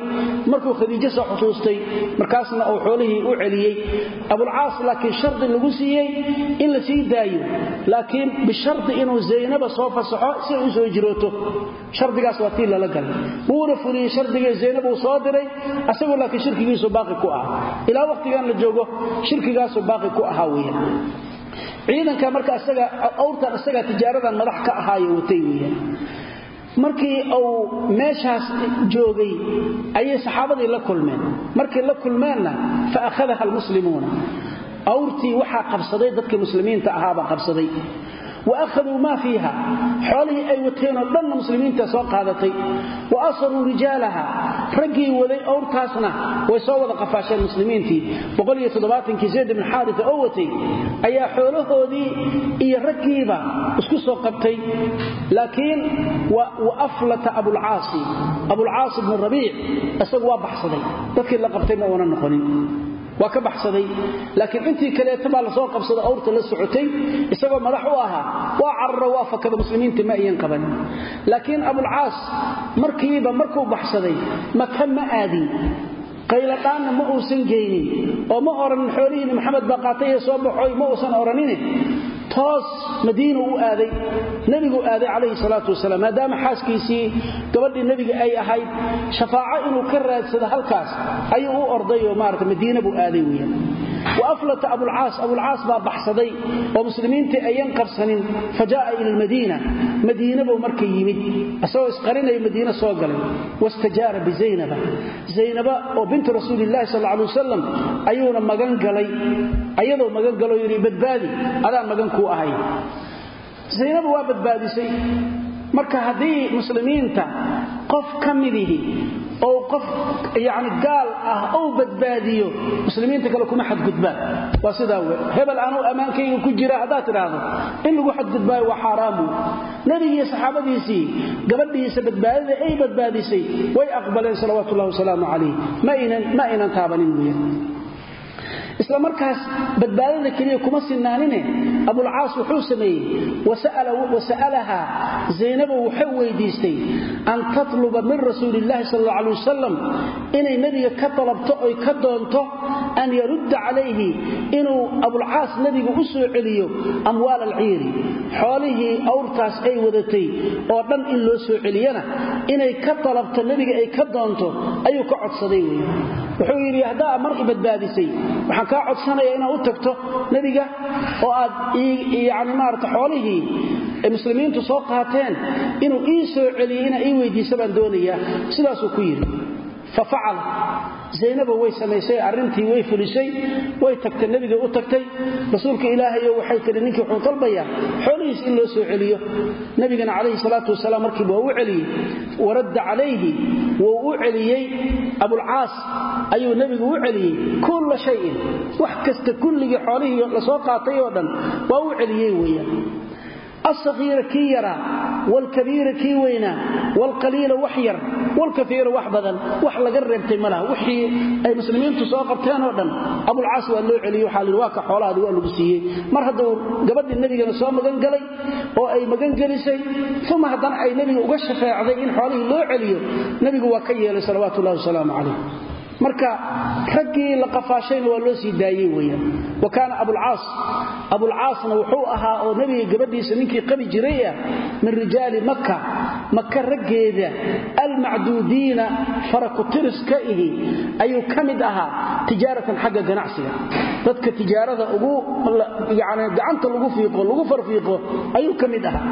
Markuu khadiijo soo xusuustay markaasna uu xoolihii u celiyey. Abulcaas laakiin shardi lagu siiyey in la sii daayo laakiin bishardi inuu zaynaba soo fasaxo si u soo jirooto shardigaas waa tii lala galay. Wuuna fuliyey shardigii zaynab uu soo diray asagoo laakiin shirkigiisu baaqi ku ah. Ilaa waqtigan la joogo shirkigaasuu baaqi ku ahaa weya ciidanka marka isaga awrtan isaga tijaaradan madax ka ahaayo watay weeyaan. Markii uu meeshaas joogay ayay saxaabadii la kulmeen. Markii la kulmeenna fa akhadaha almuslimuuna. Awrtii waxaa qabsaday dadka muslimiinta ahaabaa qabsaday wa akhaduu maa fiiha xoolihii ay wateenoo dhanna muslimiinta soo qaadatay wa asaruu rijaalaha raggii waday awrtaasna way soo wada qafaasheen muslimiintii kii zayd bn xaaria oo watay ayaa xoolahoodii iyo raggiiba isku soo qabtay laakiin wa aflata abulcaasi abulcaasi bnu rabiic isagu waa baxsaday dadkii la qabtay ma uunan noqonin waa ka baxsaday. Laakiin intii kaleeta baa la soo qabsada awrta la socotay isagoo madax u ahaa. Waa cararo waa fakada muslimiinta ma ayan qabanin laakiin abulcaas markiiba markuu baxsaday maka ma aadin. Qayladhaanna ma uusan geynin. Oo ma oranin xoolihiinni maxamed baa qaatay ee soo baxoy ma uusan oranine toos madiina u aaday nebigu aaday calayhi salaatu wasalaam maadaama xaaskiisii gabadhii nebiga ay ahayd shafaaco inuu ka raadsado halkaas ayuu u orday oo maarata madiina buu aaday weyaan wa aflata abulcaas abulcaas baa baxsaday oo muslimiintii ayan qabsanin fa jaaa ila lmadiina madiina buu marka yimid isagoo isqarinayo madiina soo galay wastajaara bizaynaba zaynaba oo bintu rasuulilahi sal alay wasalam ayuuna magan galay ayadoo magan galoo yidhi badbaadi adaa magan kuu ahay zaynaba waa badbaadisay marka haddii muslimiinta qof ka midihi oo qof yani gaal ah ou badbaadiyo muslimiinta kale kuma xadgudbaan. Waa sidaa we hebel anuu ammaankayga ku jira haddaad tidhaahdo in lagu xadgudbaayo waa xaaraamu nebigiiyo saxaabadiisii gabadhiisa badbaadida ay badbaadisay way aqbaleen salawaatu ullahi wasalaamu calayh ma aynan taabanin weya isla markaas badbaadada keliya kuma sinaanine abulcaas wuxuu sameeyey wasa'alahaa zaynabo waxay weydiistay an tatluba min rasuuliillahi sal alla alay wasalam inay nebiga ka dalabto oy ka doonto an yarudda calayhi inuu abulcaas nebiga u soo celiyo amwaal alciiri. Xoolihii awrtaas ay wadatay oo dhan in loo soo celiyana inay ka dalabto nebiga ay ka doonto ayuu ka codsaday wey wuxuu yidhi haddaa mar badbaadisay waxaan kaa codsanaya inaad u tagto nebiga oo aad yani maarata xoolihii muslimiintu soo qaateen inuu ii soo celiyey inaa ii weydiisa baan doonayaa. Sidaasuu ku yidhi fa facala zaynaba way samaysay arrintii way fulisay way tagtay nebiga u tagtay. Rasuulka ilaahayo waxay tihi ninkii wuxuu dalbayaa xoolihiis in loo soo celiyo. Nebigana calayhi salaatu wasalaam markiiba waa u celiyey waradda calayhi wuu u celiyey abulcaas ayuu nebigu u celiyey kulla shayin wax kasta kulligii xoolihii la soo qaatay oo dhan waa u celiyey weeyaan. Yaraa waalkabiira kii weynaa waalqaliila wax yar waalkaiira wax badan wax laga reebtay ma laha. Wixii ay muslimiintu soo qabteen oo dhan abulcaas waa loo celiyey waxaa lihi waa ka xoolahaadi waa lagu siiyey. Mar hadduu gabadhii nebigana soo magangelay oo ay magangelisay uma haddana ay nebiga uga shafeecday in xoolihii loo celiyo nebigu waa ka yeelay salawaatu marka raggii la qafaashayna waa loo sii daayey weyaan wa kaana abulcaas abulcaasna wuxuu ahaa oo nebiga gabadhiisa ninkii qabi jiray ah min rijaali maka maka raggeeda almacduudiina faraku-tiris ka ihi ayuu ka mid ahaa tijaaratan xagga ganacsiga. Dadka tijaarada gacanta lagu fiiqo lagu farfiiqo ayuu ka mid ahaa.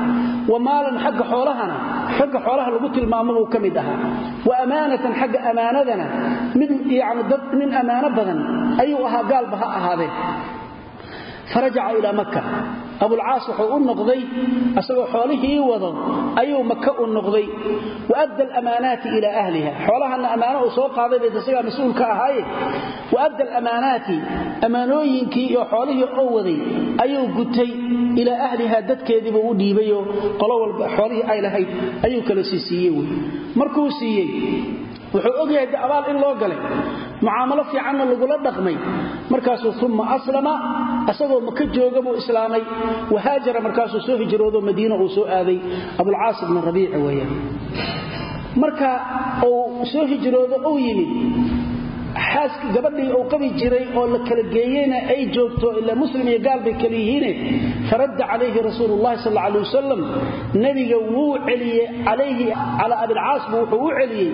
Wa maalan xagga xoolahana xagga xoolaha lagu tilmaamo buu ka mid ahaa. Wa amaanatan xagga ammaanadana mid yani dad nin ammaano badan ayuu ahaa ha ahaadee. Farajaca ilaa abulcaas wuxuu u noqday asagoo xoolihii wado ayuu maka u noqday. Wa adda alamaanaati ilaa ahliha. Xoolahana ammaano uu soo qaaday bay isagaa mas'uul ka ahaaye. Wa adda alamaanaati ammaanooyinkii iyo xoolihii oo waday ayuu gutay ilaa ahliha dadkeediibuu u dhiibayoo qolo walba xoolihii ay lahayd ayuu kala sii siiyey wey wuxuu ogyahay de abaal in loo galay. Mucaamalo fiicanna lagula dhaqmay. Markaasuu uma aslama. Asagoo maka jooga buu islaamay wahaajara markaasuu soo hijroodo madiina uu soo aaday. Abulcaas ibnu rabiici weeyaan. Marka uu soo hijroodo uu yimid xaaskii gabadhii uu qabi jiray oo la kala geeyeyna ay joogto ilaa muslim iyo gaal bay kala yihiine faradda calayhi rasuulu llahi sal alay wasalam nebiga wuu celiyey calayhi calaa abilcaas buu wuxuu u celiyey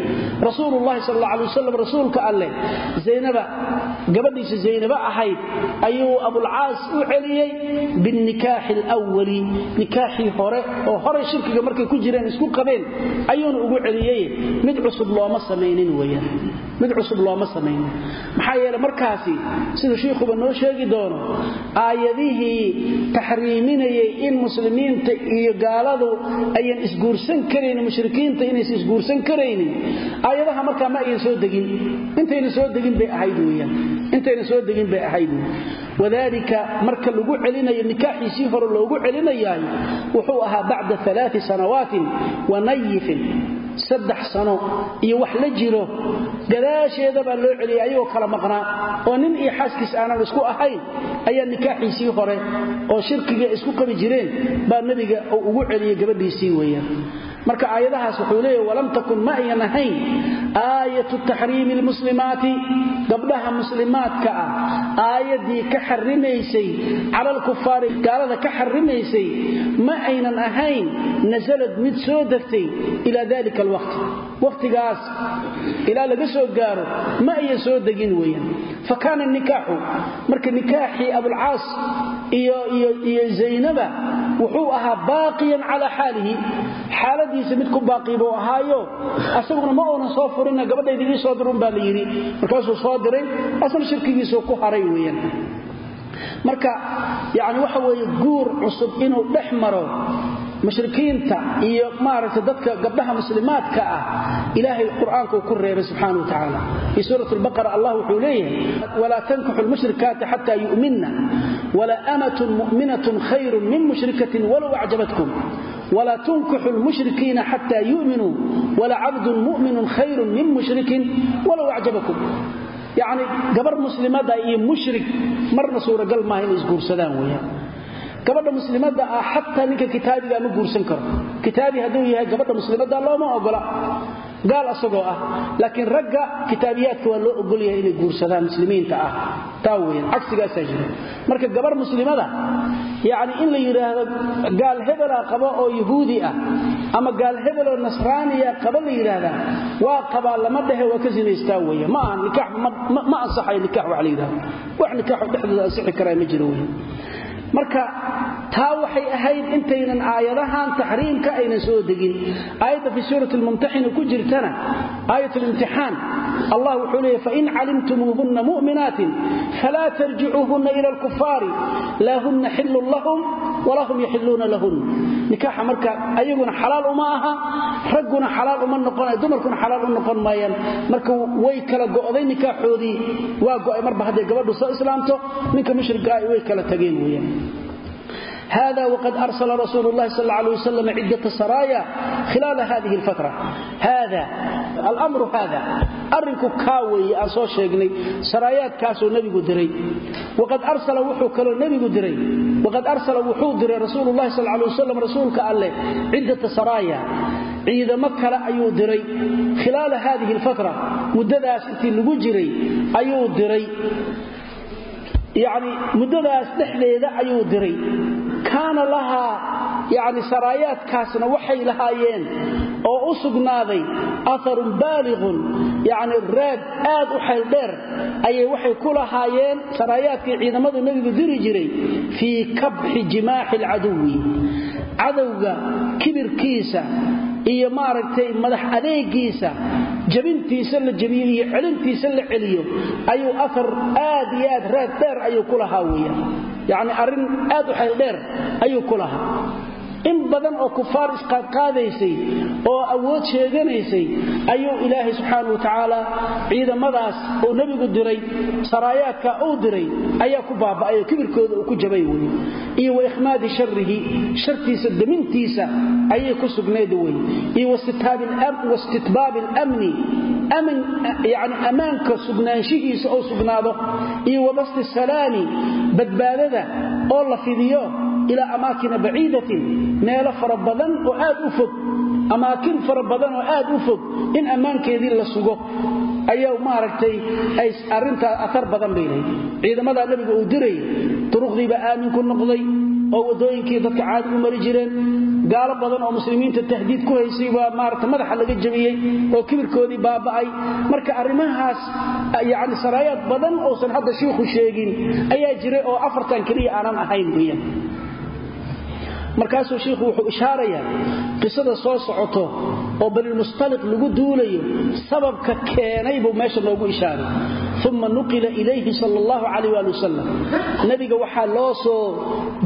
rasuulullahi sal alay wasalam rasuulka alleh zaynaba gabadhiisa zaynaba ahayd ayuu abulcaas u celiyey binikaaxi alwali nikaaxii hore oo horay shirkiga markay ku jireen isku qabeen ayuuna ugu celiyey. Mid cusub looma samaynin weyaan mid cusub looma samaynin maxaa yeele markaasi sida shiikhuba noo sheegi doono aayadihii taxriiminayay in muslimiinta iyo gaaladu ayan isguursan karaynin mushrikiinta inaysan isguursan karaynin. Aayadaha markaa ma ayan soo degin. Intayna soo degin bay ahayd weyaan intayna soo degin bay ahayd wadalika marka lagu celinayo nikaaxiisii hore loogu celinayaay wuxuu ahaa bacda alaai sanawaatin wa nayifin saddex sano iyo wax la jiro gadaasheeda baa loo celiyay ayagoo kala maqnaa. Oo nin iyo xaaskiis aanan isku ahayn ayaa nikaaxiisii hore oo shirkiga isku qabi jireen baa nebiga uu ugu celiyey gabadhiisii weeyaan marka aayadahaas wuxuu leeyahy walam takun ma ayan ahayn aayatu taxriimi lmuslimaati gabdhaha muslimaadka ah aayadii ka xarimaysay cala alkufaari gaalada ka xarimaysay ma aynan ahayn nasalad mid soo degtay ilaa dalika alwaqti. Waqtigaas ilaa laga soo gaaro ma ayan soo degin weeyaan. Fa kaana nikaaxu marka nikaaxii abulcaas iyo zaynaba wuxuu ahaa baaqiyan calaa xaalihi. Xaaladiisa mid ku baaqi buu ahaayo. Asaguna ma uunan soo furina gabadhayda ii soo dirun baa la yidhi. Markaasuu soo diray asna shirkigiisuu ku haray weeyaan. Marka yani waxa weeye guur cusub inuu dhex maro mushrikiinta iyo maaragta dadka gabdhaha muslimaadka ah ilaahay qur'aanka uu ku reebay subxaana wa tacaala fii suurat lbaqara allah wuxuu leeyahay walaa tankixu lmushrikaati xata yu'minna wala amatun mu'minatun khayrun min mushrikatin walow acjabatkum wla tunkixu lmushrikiina xata yuminuu walacabdun muminun khayrun min mushrikin walow acjabakum yacni gabar muslimada iyo mushrik marna suuragal maaha inay isguursadaan weyaan gabadha muslimada ah xataa ninka kitaabiga ma guursan karo. Kitaabi hadduu yahay gabadha muslimada looma ogola gaal asagoo ah. Laakiin ragga kitaabiyaadka waa loo ogol yahay inay guursadaan muslimiinta ah. Taa weyan cagsigaasaa jira. Marka gabar muslimada yacni in la yidhaahdo gaal hebela qaba oo yahuudi ah ama gaal hebeloo nasraaniya qaba la yidhaahdaa waa qabaa lama dhehe waa ka sinaystaa weya ma aha nikaax ma ansaxayo nikax wax la yidhahdo wax nikaaxo dhexdooda ansixi karaa ma jiro weya marka taa waxay ahayd intaynan aayadahan taxriimka aynan soo degin. Aayadda fi suurati lmumtaxina ku jirtana aayat limtixaan allah wuxuu leeyay fain calimtumuuhunna mu'minaatin falaa tarjicuuhunna ila alkufaari laa hunna xillun lahum walaa hum yaxiluuna lahun. Nikaaxa marka ayaguna xalaal uma aha ragguna xalaal uma noqona dumarkuna xalaal u noqon maayaan. Marka way kala go'day nikaaxoodii waa go'ay marba hadday gabadhu soo islaamto ninka mushrikaa way kala tageen weeyaan هذا وقد أرسل رسول الله صلى الله عليه وسلم عدة سرايا خلال هذه الفترة هذا الأمر هذا أرنك كاوي أنصو شيقني سرايات كاسو نبي قدري وقد أرسل وحو كلو نبي قدري وقد أرسل وحو دري رسول الله صلى الله عليه وسلم رسولك الله عدة سرايا ciidamo kale ayuu diray khilaala haadihi alfatra muddadaas intii lagu jiray ayuu diray yacni muddadaas dhexdeeda ayuu diray kaana lahaa yacni saraayaadkaasna waxay lahaayeen oo u sugnaaday aharun baaliqun yacni raad aad u xayldheer ayay waxay ku lahaayeen saraayaadkii ciidamadu nebigu diri jiray fii kabxi jimaaxi alcaduwi. Cadowga kibirkiisa iyo maaragtay madax adeegiisa jabintiisa la jabiyo iyo celintiisa la celiyo ayuu afar aad iyo aad raad dheer ayuu ku lahaa weeyaan. Yacni arrin aad u xayl dheer ayuu ku lahaa in badan oo kufaar isqaadqaadaysay oo awood sheeganaysay ayuu ilaahay subxaana wa tacaala ciidamadaas oo nebigu diray saraayaadka uu diray ayaa ku baaba'ay oo kibirkooda uu ku jabay wey iyo wa ikhmaadi sharihi shartiisa damintiisa ayay ku sugnayd wey iyo wastitbaabi alamni yani ammaanka sugnaanshihiisa oo sugnaado. Iyo wabasti salaami badbaadada oo la fidiyo ilaa amaakina baciidatin meelo fara badan oo aad u fog amaakin fara badan oo aad u fog in ammaankeedii la sugo ayaa maaragtay ay arrintaa atar badan bay lahayd ciidamadaa nabiga uu dirayay duruqdiiba aamin ku noqday oo waddooyinkii dadka caadi u mari jireen gaalo badan oo muslimiinta tahdiid ku haysay baa maarata madaxa laga jabiyey oo kibirkoodii baaba'ay marka arrimahaas yacni saraayaad badan uusan hadda shiikhu sheegin ayaa jiray oo afartan aanan ahayn markaasuu shiikhu wuxuu ishaarayaa qisada soo socoto oo banilmustaliq lagu duulayo sababka keenay buu meesha noogu ishaaray. Uma nuqila ilayhi sal allahu calayh waali wasalam nebiga waxaa loo soo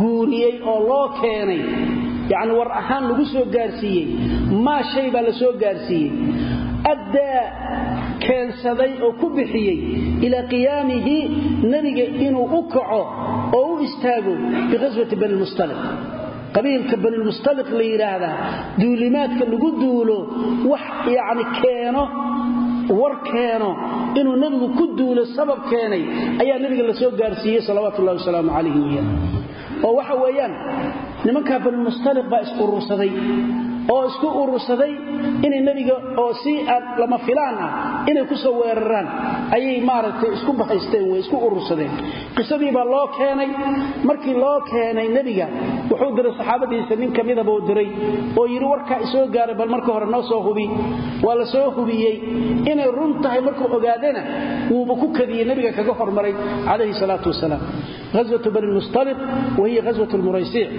guuriyey oo loo keenay yacni war ahaan lagu soo gaarsiiyey maa shay baa la soo gaarsiiyey. Addaa keensaday oo ku bixiyey ilaa qiyaamihi nebiga inuu u kaco oo u istaago biqaswati banilmustaliq qabiilka banilmustaliq la yidhaahdaa duulimaadka lagu duulo wax yacni keeno war keeno inuu nebigu ku duulo sabab keenay ayaa nebiga la soo gaarsiiyey salawaatu ullahi wasalaamu calayhi oo waxa weeyaan nimankaa banilmustaliq baa is urursaday oo isku urursaday inay nebiga oo si lama filaan ah inay ku soo weeraraan. Ayay maaragtay isku bahaysteen way isku urursadeen qisadii baa loo keenay. Markii loo keenay nebiga wuxuu diray saxaabadiisa nin ka mida buu diray oo yidhi warkaa isoo gaaray bal marka hore noo soo hubi. Waa la soo hubiyey inay run tahay markuu ogaadana wuuba ku kadiyey nebiga kaga hormaray calayhi salaatu wasalaam. Ghaswatu bani lmustaliq wa hiya ghaswat lmuraysiic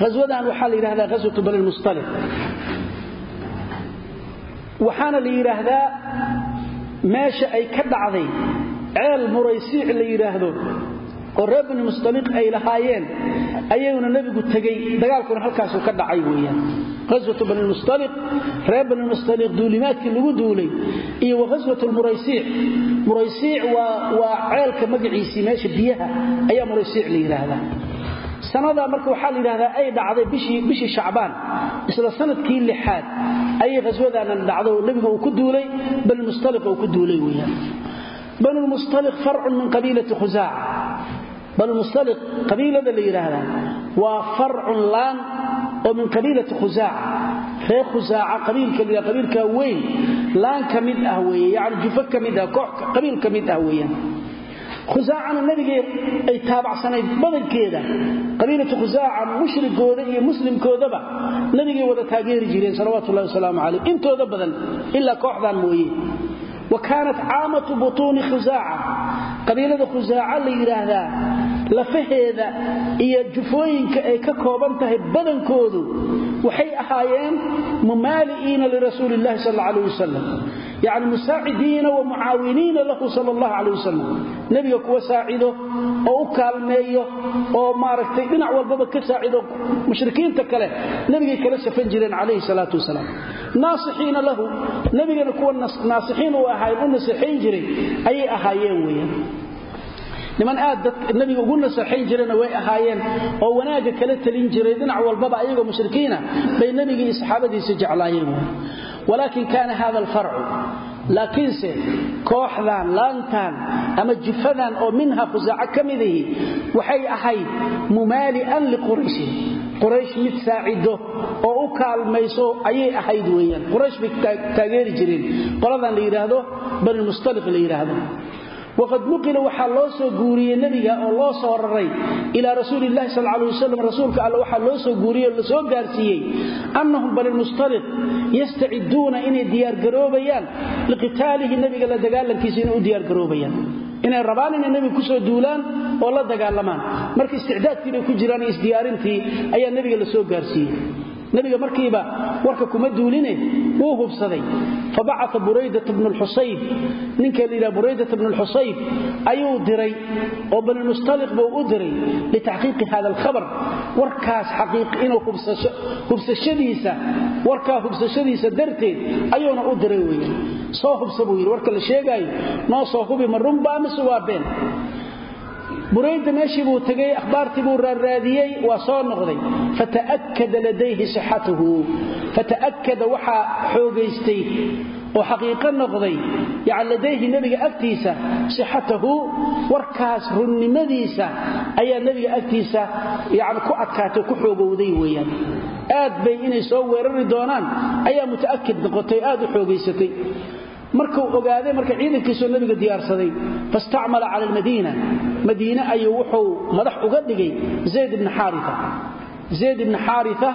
haswadan waxaa la yidhahdaa ghaswatu bani lmustaliq waxaana la yidhaahdaa meesha ay ka dhacday ceel muraysiic la yidhaahdo oo reer bani mustaliq ay lahaayeen ayaguna nebigu tegey dagaalkuna halkaasuu ka dhacay weeyaan. Ghaswatu bani lmustaliq reer bani mustaliq duulimaadkii lagu duulay iyo wa ghaswatu lmuraysiic muraysiic waa ceelka magaciisii meesha biyaha ayaa muraysiic la yidhaahdaa sanada marka waxaa la yidhahdaa ay dhacday bishii shacbaan isla sannadkii lixaad ayay khaswadaanan dhacdo nebigu uu ku duulay banilmustaliq uu ku duulay weyaan banulmustaliq farcun min qabiilati khusaaca banulmustaliq qabiilada la yidhaahdaa waa farcun laan oo min qabiilati khusaaca reer khusaaca qabiilka la qabiilka weyn laan ka ah weeye yacni mid ah koox qabiil mid ah weeyaan khusaacana nabigii ay taabacsanayd badankeeda. Qabiilatu khusaaca mushrigooda iyo muslimkoodaba nabigay wada taageeri jireen salawatullahi wasalaamu calayh. Intooda badan ilaa kooxdan mooye. Wa kaanat caamatu butuuni khusaaca qabiilada khusaaca la yidhaahdaa lafaheeda iyo jufooyinka ay ka kooban tahay badankoodu waxay ahaayeen mumaali'iina lirasuuli illahi sal alla alayh wasalam yacni musaacidiina wa mucaawiniina lahu sal allahu calayh wasalam nebiga kuwa saacido oo u kaalmeeyo oo maaragtay dhinac walbaba ka saacido mushrikiinta kale nebigay kala safan jireen calayhi salaatu wasalaam. Naasixiina lahu nebigana kuwa naasixiin u ahayn u naseexayn jiray ayay ahaayeen weeyaan. Niman aad nabiga ugu nasaxayn jirena way ahaayeen oo wanaagga kala talin jiray dhinac walbaba ayagoo mushrikiina bay nebigii iyo saxaabadiisa laakiinse kooxdan laantan ama jufadan oo minha khusaaco ka midahi waxay ahayd mumaali'an liqurayshin quraysh. Mid saacido oo u kaalmayso ayay ahayd weeyaan. Quraysh bay taageeri jireen. Qoladan la yidhaahdo banilmustaliq la yidhaahdo waqad nuqila waxaa loo soo guuriyey nebiga oo loo soo raray ilaa rasuuli illahi sal alay wasalam rasuulka alle waxaa loo soo guuriyey oo la soo gaarsiiyey annahum banilmustaliq yastaciduuna inay diyaargaroobayaan liqitaalihi nebiga la dagaalankiisa inay u diyaargaroobayaan inay rabaan inay nebiga ku soo duulaan oo la dagaalamaan. Marka isticdaadkii bay ku jiraan isdiyaarintii ayaa nebiga la soo gaarsiiyey nabiga markiiba warka kuma duuline wuu hubsaday. Fabacaa buraydat bnu lxusayb ninka la yidhaha buraydat bnu lxusayb ayuu diray oo banilmustaliq buu u diray litaxqiiqi hada alkhabar. Warkaas inuu hubsashadiisa warkaa hubsashadiisa darteed ayuuna u diray weyan soo hubsa warka la sheegaayo noo soo hubi ma runba mise waa burayda meeshii buu tegay akhbaartii buu raarraadiyey waa soo noqday. Fata'akada ladayhi sixatuhu. Fata'akada waxaa xoogaystay oo xaqiiqo noqday yani ladayhi nebiga agtiisa sixatahu warkaas runnimadiisa ayaa nebiga agtiisa yani ku adkaatay ku xoogowday weeyaan. Aad bay inay soo weerari doonaan ayaa muta'akid noqotay aad u xoogaysatay. Markuu ogaaday marka ciidankiisoo nabiga diyaarsaday fastacmala cala almadiina madiine ayuu wuxuu madax uga dhigay zayd ibni xaaria zayd ibni xaaria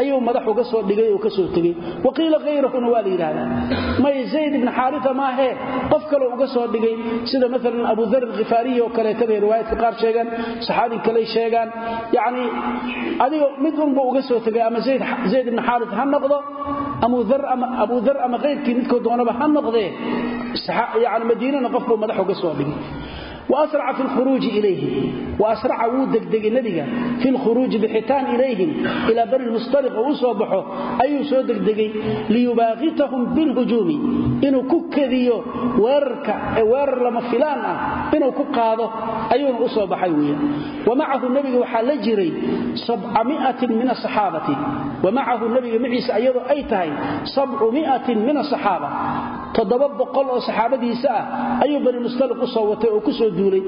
ayuu madax uga soo dhigay oo ka soo tegey waqiila hayrahuna waa la yidhaahdaa. May zayd ibni xaaria maahee qof kaleo uga soo dhigay sida maalan abu dar alkhifaariyi oo kaleetabay riwaayadka qaar sheegaan saxaabi kaley sheegaan. Yacni adigo mid unba uga soo tegay ama zayd ibni xaaria ha noqdo abu dar ama kayrkii midkoo doonaba ha noqdee yani madiinana qofbuu madax uga soo dhigay waasraca fi lkhuruuji ilayhim wa asraca wuu degdegay nebiga fi lkhuruuji bixitaan ilayhim ilaa bari lmustariq oo u soo baxo ayuu soo degdegay. Liyubaaqitahum bilhujuumi inuu ku kediyo weerarka ee weerar lama filaan ah inuu ku qaado ayuuna u soo baxay weya wamacahu nebiga waxaa la jiray sabcamiatin min asaxaabati. Wamacahu nebiga maciise ayadoo ay duulay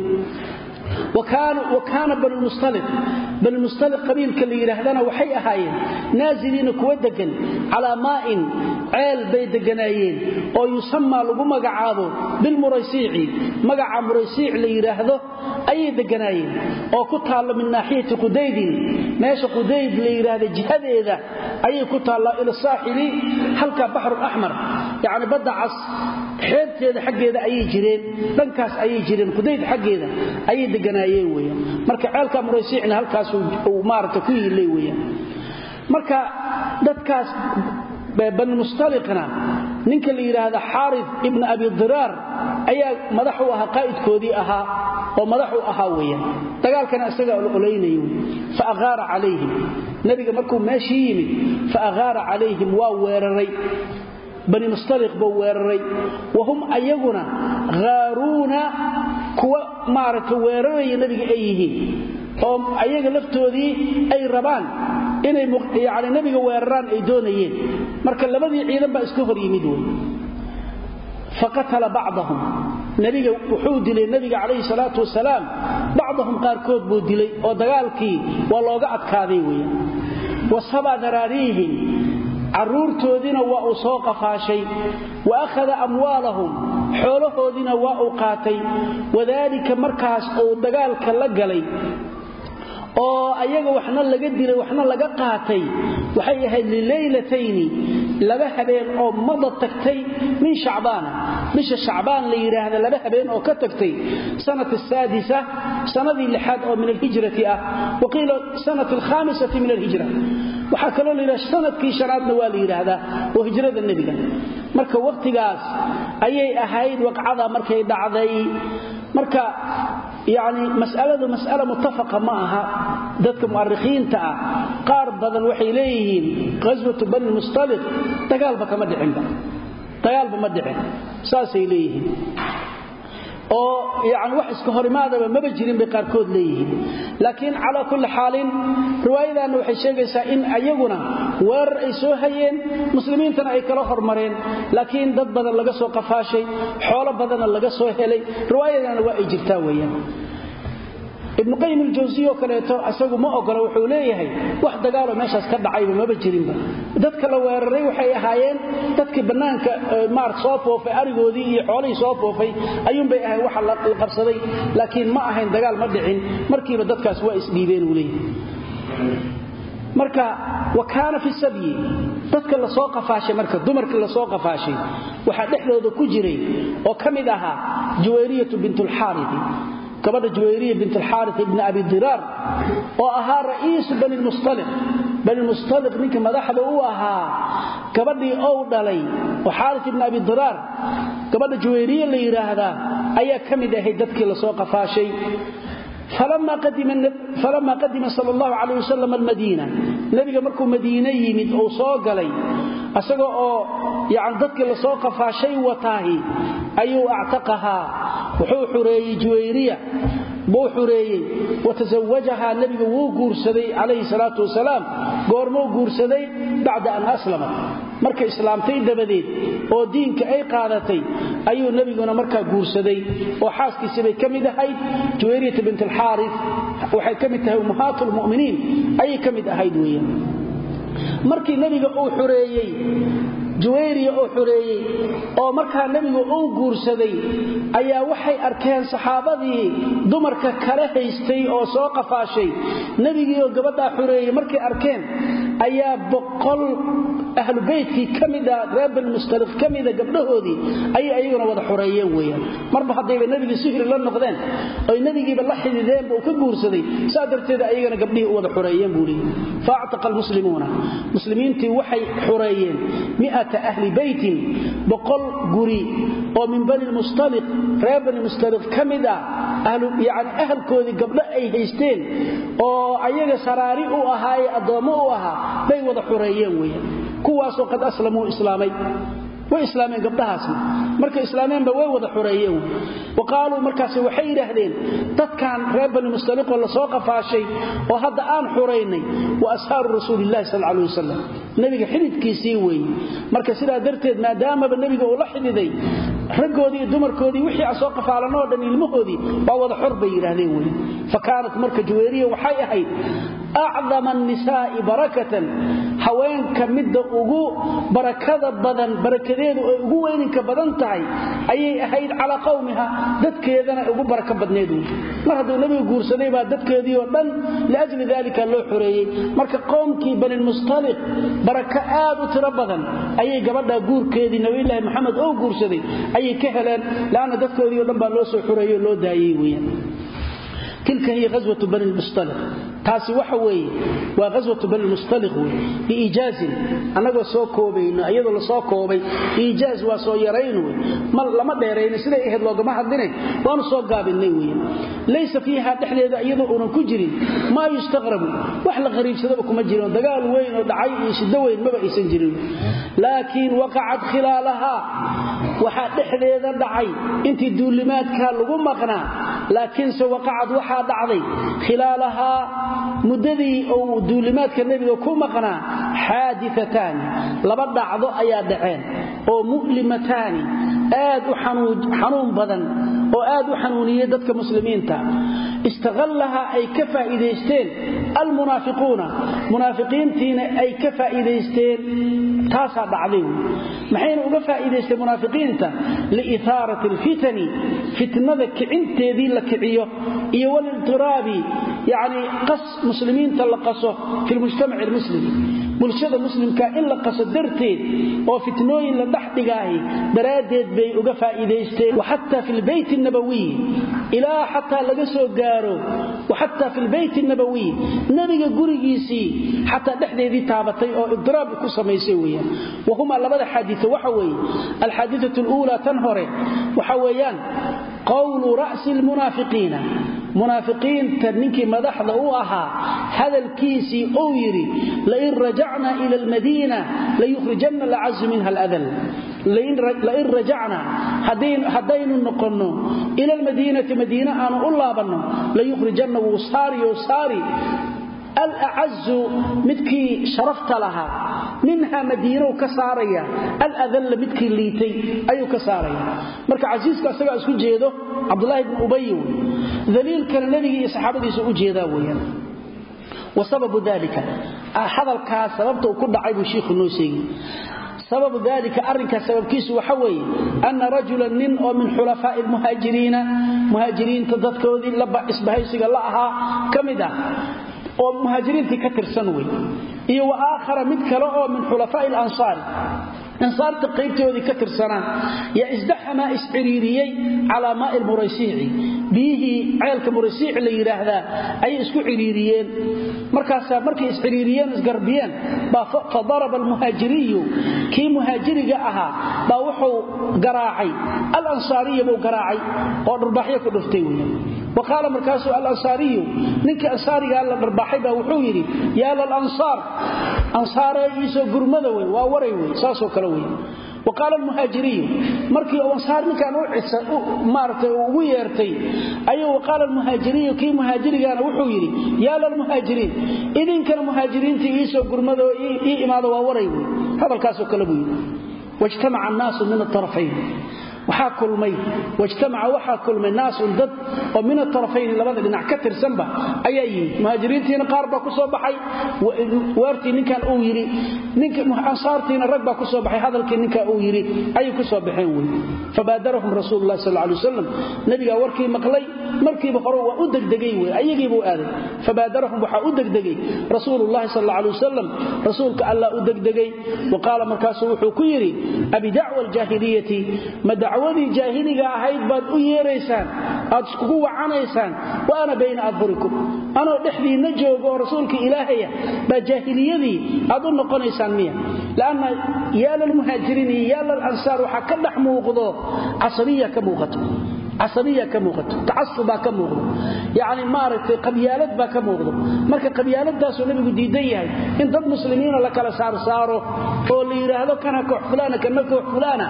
yusamma lagu magacaabo bil muraysiici. Magaca muraysiic la yiraahdo ayay deganaayeen oo ku taalo min naahiyati qudaydin. Meesha qudayd la yiraahdo jihadeeda ayay ku taalo ila saaxili halka bahr ahmar. Yaani badda cas xeebteeda xaggeeda ayay jireen dhankaas ayay jireen qudayd xaggeeda deganaayeen weeyaan marka ceelka muraysiicna halkaas uu maarta ku yilay weeyaan marka dadkaas bani mustaliqna ninka la yiraahdo Harith ibn Abi Dirar ayaa madax u ahaa qaa'idkoodii ahaa oo madax u ahaa weeyaan dagaalkana isaga uleeynayo fa aghaara calayhim. Nabiga markuu meeshii yimid fa aghaara calayhim waa weeraray. Bani mustaliq buu weeraray. Wahum ayaguna ghaaruna kuwa maarata weeraraya nabiga ay yihiin oo ayaga laftoodii ay rabaan inay yaani nabiga weeraraan ay doonayeen. Marka labadii ciidan baa iska hor yimid way faqatala ba'dahum nabiga wuxuu dilay nabiga kaleey salaatu wasalaam. Ba'dahum qaarkood buu dilay oo dagaalkii waa looga adkaaday way wasaba dararihim caruurtoodina waa uu soo qafaashay. Wa akhada amwaalahum xoolahoodina waa uu qaatay. Wadaalika markaas uu dagaalka la galay oo ayaga waxna laga dilay waxna laga qaatay waxay ahayd lileylatayni laba habeen oo mada tagtay min shacbaana bisha shacbaan la yidhaahda laba habeen oo ka tagtay sanat saadisa sanadii lixaad oo min alhijrati ah waqiila sanat alkhamisati min alhijra waxaa kaloo la yidhaha sannadkii shanaadna waa la yidhaahdaa oo hijrada nebiga. Marka wakhtigaas ayay ahayd waqcada markay dhacday. Marka yacni mas'aladu mas'ala muttafaqa ma aha dadka mu'arikhiinta ah qaar badan waxay leeyihiin ghaswatu bani mustalif dagaalba kama dhicinba dagaalba ma dhicin. Saasay leeyihiin oo yaani wax iska horimaadaba maba jirin bay qaar kood leeyihiin. Laakiin ala kulli xaalin riwaayadan waxay sheegaysaa in ayaguna weerar ay soo hayeen muslimiintana ay kala hormareen laakiin dad badan laga soo qafaashay xoolo badan laga soo helay. Riwaayadan waa ay jirtaa weeyaan ibn qayyim al-jawziyyo kaleeto asagu ma ogola wuxuu leeyahay wax dagaalo meeshaas ka dhacayba maba jirinba. Dadka la weeraray waxay ahaayeen dadkii banaanka maar soo foofay arigoodii iyo xoolihii soo foofay ayuun bay ahayn waxa la qabsaday. Laakiin ma ahayn dagaal ma dhicin markiiba dadkaas waa isdhiibeen uu leeyahay. Marka wakaana fi sabyi dadka la soo qafaashay marka dumarka la soo qafaashay waxa dhexdooda ku jiray oo ka mid ahaa juwayriyatu bintul harith gabadha juwayriya bint al-harith ibn abi dirar oo ahaa ra'iis bani al-mustaliq bani al-mustaliq ninka madaxda uu ahaa gabadhii oo dhalay oo harith ibn abi dirar gabadha juwayriya la yiraahda ayaa ka mid ahayd dadkii la soo qafaashay falamaa qadima sal allahu caleh wasalam almadiina nebiga markuu madiine yimid uu soo galay isaga oo yani dadkii la soo qafaashay wataahi ayuu actaqahaa wuxuu xureeyey juwayriya buu xureeyey watasawajahaa nebigu wuu guursaday calayhi salaatu wasalaam goormuu guursaday bacda an aslamat markay islaamtay dabadeed oo diinka ay qaadatay ayuu nabiguna markaa guursaday. Oo xaaskiisa bay ka mid ahayd. Juwayriyah bint al-harith waxay ka mid tahay ummahatul mu'miniin ay ka mid ahayd weeyaan. Markii nabiga uu xureeyay juwayriya oo xoreeyey oo markaa nebigu uu guursaday ayaa waxay arkeen saxaabadii dumarka kala haystay oo soo qafaashay. Nebigii oo gabadhaa xoreeyey markay arkeen ayaa boqol ahlu beytkii ka mida reer banmustaliq ka mida gabdhahoodii ayay ayaguna wada xoreeyeen weyaan marba haddayba nebigii sihri la noqdeen oy nebigiiba la xidideenba uu ka guursaday saa darteed ayagana gabdhihii u wada xoreeyeen buu leeyi faactaqa almuslimuuna muslimiintii waxay xoreeyeen mi'ata ahli beytin boqol guri oo min bani lmustaliq reer bani mustaliq ka mid ah yani ahalkoodii gabdho ay haysteen oo ayaga saraari u ahaaye addoommo u ahaa bay wada xoreeyeen weyaan kuwaasoo qad aslamuu islaamay. Way islaameen gabdhahaasna. Markay islaameenba way wada xoreeyeen wa qaaluu markaas waxay yidhaahdeen dadkan reer bani mustaliqoo la soo qafaashay oo hadda aan xoraynay wa ashaaru rasuulillahi sal alay wasalam nebiga xididkiisii weeye marka sidaa darteed maadaamaba nebiga uu la xididay raggoodii dumarkoodii wixii soo qafaalanoo dhan ilmahoodii waa wada xor bay yidhaahdeen wey fa kaanat marka juwayriya waxay ahayd acdama annisaa'i barakatan haweenka midda ugu barakada badan barakadeedu ay ugu weyninka badan tahay ayay ahayd calaa qowmiha dadkeedana ugu barako badneed wey mar hadduu nebigu guursaday baa dadkeedii oo dhan liajli daalika loo xoreeyey marka qowmkii banilmustaliq barako aad u tiro badan ayay gabadhaa guurkeedii nabiyulaahi maxamed oo guursaday ayay ka heleen leanna dadkoodii o dhan baa loo soo xoreeyey tilka hiya aswatu bani lmustaliq taasi waxa weeye waa aswatu bani lmustaliq wey biiijaazin annagoo soo koobayno iyadoo la soo koobay iijaaz waa soo yarayn wey ma lama dheerayno siday ahayd loogama hadline waanu soo gaabinay wey laysa fiiha dhexdeeda iyadoo uunan ku jirin maa yustaqrabu wax la qariibsadaba kuma jiro dagaal weyn oo dhacay iyo shiddo weyn maba aysan jirin. Laakiin waqacad khilaalahaa waxaa dhexdeeda dhacay. Intii duulimaadkaa lagu maqnaa laakiinse waqacad waxaa dhacday khilaalahaa muddadii uu duulimaadka nebiga ku maqnaa xaadiataani laba dhacdo ayaa dhaceen oo mu'limataani aad u xanuun badan oo aad u xanuuniyey dadka muslimiinta istaqallaha ay ka faa'iidaysteen almunaafiquuna munaafiqiintiina ay ka faa'iidaysteen taasaa dhacday. Maxayna uga faa'iidaysteen munaafiqiinta? Liihaarati alfitani fitnada kicinteedii la kiciyo iyo waliltiraabi yacni qas muslimiinta la qaso fi lmujtamaci almuslimi bulshada muslimka in la qaso darteed oo fitnooyin la dhex dhigaahi daraaddeed bay uga faa'iidaysteen. Waxataa fi lbeyti nabawiy ilaa xataa laga soo gaaro waxataa fi lbeyti nabawiy nebiga gurigiisii xataa dhexdeedii taabatay oo idiraab ku samaysay weyaan wahumaa labada xaadito waxa weeye alxaadiatu luulaa tan hore waxa weeyaan qowlu ra'si lmunaafiqiina. Munaafiqiinta ninkii madaxda u ahaa hadalkiisii uu yidhi lain rajacna ila almadiina layukhrijanna alacazu minha aladal. Lain rajacna haddaynu noqonno ila almadiinati madiine aanu u laabanno layukhrijanna wuu alacazu midkii sharafta lahaa minha madiinau ka saaraya aladalla midkii liitay ayuu ka saaraya marka casiiska asagaa isku jeedo cabdulaahi bni ubay wey daliilkana nebigii iyo saxaabadiisa u jeedaa weyaan wa sababu dalika hadalkaas sababta uu ku dhacay buu sababu dalika arrinkaas sababkiisu waxa weeye anna rajulan nin oo min xulafaa'i lmuhaajiriina muhaajiriinta dadkoodii isbahaysiga la ahaa ka mid ah oo muhaajiriintii ka tirsan wey iyo wa aakhara mid kale oo min xulafaa'i alansaari ansaarta qaybtoodii ka tirsanaa yaa isdaxamaa isciriiriyey calaa maa'i lmuraysiici biyihii ceelka muraysiic la yidhaahdaa ayay isku ciriiriyeen. Markaasaa markay isciriiriyeen isgarbiyeen baa fa daraba almuhaajiriyu. Kii muhaajiriga ahaa baa wuxuu garaacay. Alansaariya buu garaacay oo dharbaaxyo ku dhuftay wey wa qaala markaasuu alansaariyu ninkii ansaarigaa la dharbaaxay baa wuxuu ansaaree iisoo gurmada wey waa waray wey saasoo kale wey wa qaala almuhaajiriyu markii uu ansaar ninkan maaragtay ugu yeertay ayuu wa qaala almuhaajiriyu muhaajirigaana wuxuu yidhi yaa lalmuhaajiriin idinkana muhaajiriintii iisoo gurmada ii imaado waa waray wey hadalkaasoo kale buu yidhi wajtamaca annaasu min aarafayn waxaa kulmay wajtamaca waxaa kulmay naasun dad oo min atarafayni labada dhinac ka tirsanba ayaa yimid muhaajiriintiina qaar baa ku soo baxay waartii ninkan uu yidhi ansaartiina rag baa ku soo baxay hadalkii ninka uu yidhi ayay ku soo baxeen wey. Fabaadarahum rasuulu lahi sal lay wasalam nabigaa warkii maqlay markiiba hore waa u degdegay wey ayagiibuu aaday. Fabaadarahum waxaa u degdegay rasuululahi sal lay wasalam rasuulka allah u degdegay. Wa qaala markaasuu wuxuu ku yidhi abidacwa aljaahiliyati ma dacwadii jaahiliga ahayd baad u yeeraysaan aad iskugu wacanaysaan wa ana bayna adhurikum anoo dhexdiinna jooga oo rasuulka ilaahaya baa jaahiliyadii aad u noqonaysaan miya. Lanna yaalla lmuhaajiriin iyo yaalla alansaar waxaa ka dhex muuqdo casabiya ka muuqato casabiya ka muuqato tacasubaa ka muuqdo yacni maaragtay qabyaalad baa ka muuqdo. Marka qabyaaladaasuu nabigu diidan yahay in dad muslimiina la kala saarsaaro oo la yidhaahdo kana koox fulaana kana koox fulaana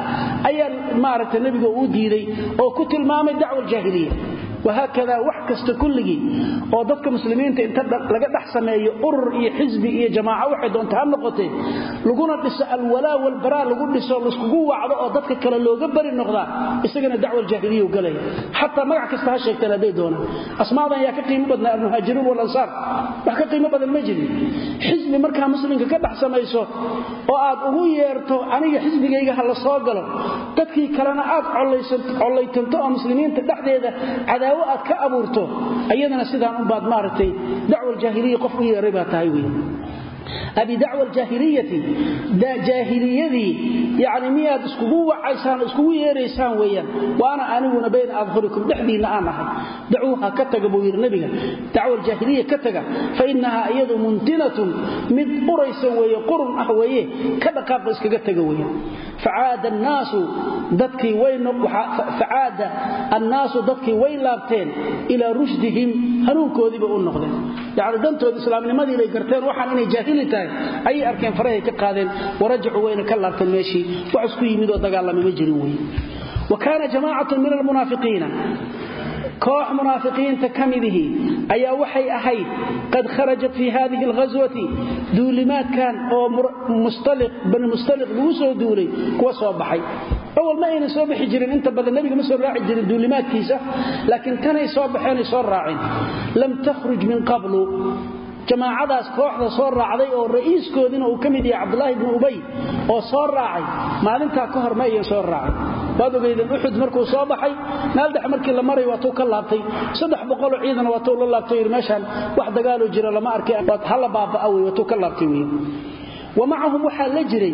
ayaa maaragtay nabigu uu diiday oo ku tilmaamay dacwa aljaahiliya wahaakada wax kasta kulligii oo dadka muslimiinta inta laga urur iyo xisbi iyo jamaaco waxay doonta ha noqotee laguna dhiso alwalaa walbaraa lagu dhiso laiskugu wacdo oo dadka kale looga bari noqdaa isagana dacwa aljaahiliya u galaya xataa magac kasta ha sheegtaan hadday doonaan asmaadan yaa ka qiimo badnaa almuhaajiruun walansaar wax ka qiimo badan ma xisbi markaa muslimka ka dhex oo aad ugu yeerto aniga xisbigayga ha la soo galo dadkii kalena aad collaytanto oo cadaawo aad ka abuurto ayadana sidaan unbaad maaragtay dacwa aljaahiliya qof u yeeray baa tahay wey abi dacwa aljaahiliyati jaahiliyadii yani miyaad iskugu wacaysaan iskugu yeeraysaan weeyaan. Wa ana aniguna bayna adhurikum dhexdiinna aan ahay. Dacuuha ka taga buu yidhi nabiga dacwa aljaahiliya ka taga. Fa inahaa iyadu muntinatun mid uraysa weeye qurun ah weeye ka dhaqaaqa iskaga taga dadkii facaada annaasu dadkii way laabteen ilaa rushdihim hanuunkoodiiba u noqdeen. Yani dantooda islaamnimadii bay garteen waxaan inay jaahili tahay. Ayay arkeen farahay ka qaadeen. Warajacuu wayna ka laabteen meeshii. Wax isku yimid oo dagaalama ma jirin wey wa kaana jamaacatu min almunaafiqiina koox munaafiqiinta ka midihii ayaa waxay ahayd qad kharajat fii hadihi alghaswati duulimaadkan oo bani mustaliq lagu soo duulay kuwa soo baxay. Awal ma aynan soo bixi jirin inta badan nebiga ma soo raaci jirin duulimaadkiisa laakiin tanay soo baxeenay soo raaceen. Lam takhruj min jamaacadaas kooxda soo raacday oo ra'iiskoodiina uu ka mid yahay cabdulaahi bni ubay oo soo raacay maalintaa ka hor ma ayan soo raacay. Waad ogeydeen uxud markuu soo baxay meel dhex markii la maray waatuu ka laabtay saddex boqoloo ciidana waatuu la laabtay yidhi meeshaan wax dagaaloo jira lama arkay hala baaba'a wey waatuu ka laabtay wey wamacahum waxaa la jiray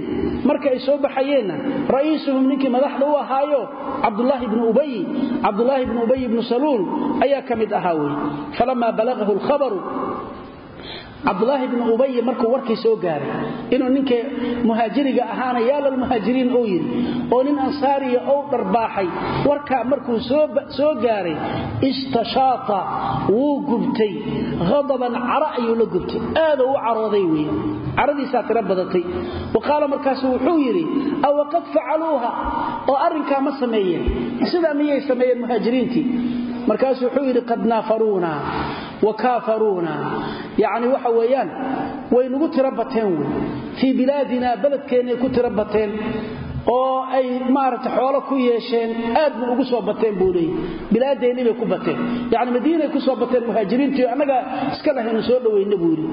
marka ay soo baxayeenna ra'iisuhum ninkii madaxda u ahaayo cabdulaahi bnu ubay cabdulaahi bnu ubay bnu saluul ayaa ka mid ahaa wey falamaa balagahu lkhabaru cabdulaahi bnu ubay markuu warkii soo gaaray inuu ninka muhaajiriga ahaana yaalalmuhaajiriin uu yidhi oo nin ansaariya ou dharbaaxay warkaa markuu soo gaaray istashaata wuu gubtay. Hadaban cara ayuu la gubtay. Aaduu u carooday wey caradiisaa tiro badatay. Wa qaala markaasu wuxuu yidhi awaqad facaluuha? Oo arrinkaa ma qad wa kaafaruuna. Yacni waxa weeyaan way nagu tiro bateen wey. Fii bilaadina beledkeennay ku tiro bateen oo ay maaragta xoolo ku yeesheen aad bu ugu soo bateen buu leeyay. Bilaadeennii bay ku bateen. Yacni madiinay ku soo bateen muhaajiriintii annaga iska lahaynu soo dhowayna buu yidhi.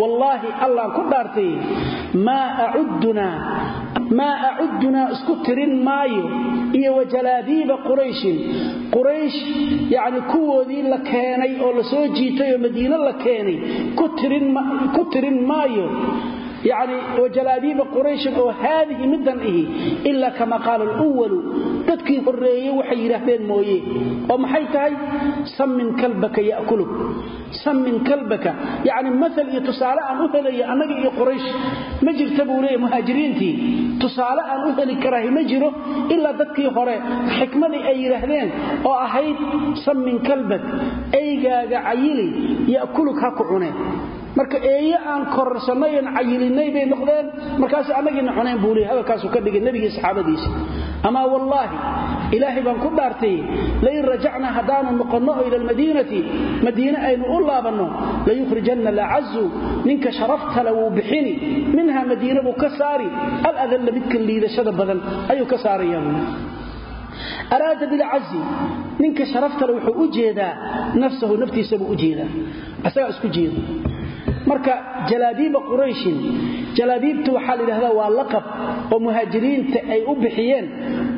Wallaahi allaan ku dhaartay maa acuddunaa maa acuddunaa isku tirin maayo iyo wajalaabiiba qurayshin. Quraysh yacni kuwoodii la keenay oo la soo jiitay oo madiino la keenay ku tirin maayo yani wajalaabiiba qurayshin oo haadihi middan ihi ilaa kama qaala alwalu dadkii horreeyey waxay yidhaahdeen mooye oo maxay tahay? Sammin kalbaka yakuluk sammin kalbaka. Yacni maal iyo tusaale aan u helayo annaga iyo quraysh ma jirta buu leeya muhaajiriintii. Tusaale aan u heli karaahi ma jiro ilaa dadkii hore xikmadii ay yidhaahdeen oo ahayd sammin kalbak eygaaga cayili yakuluk ha ku cuneen marka eeye aan kororsanay cayilinay bay noqdeen. Markaas annagiina cuneen buu leeyahay hadalkaasuu ka dhigay nebigii saxaabadiisa. Amaa wallaahi ilaahay baan ku dhaartay lain rajacnaa haddaanu noqonno ila almadiinati madiine aynu u laabanno layukhrijanna lacazu ninka sharaftale wuu bixini minha madiine buu ka saari aladalla midkan liidashada badan ayuu ka saarayaa araada bilcazi ninka sharaftale wuxuu u jeedaa nafsahu naftiisabuu u jeedaa. Isagaa isku jeeda marka jalaabiiba qurayshin jalaabiibtu waxaa la yidhahdaa waa laqab oo muhaajiriinta ay u bixiyeen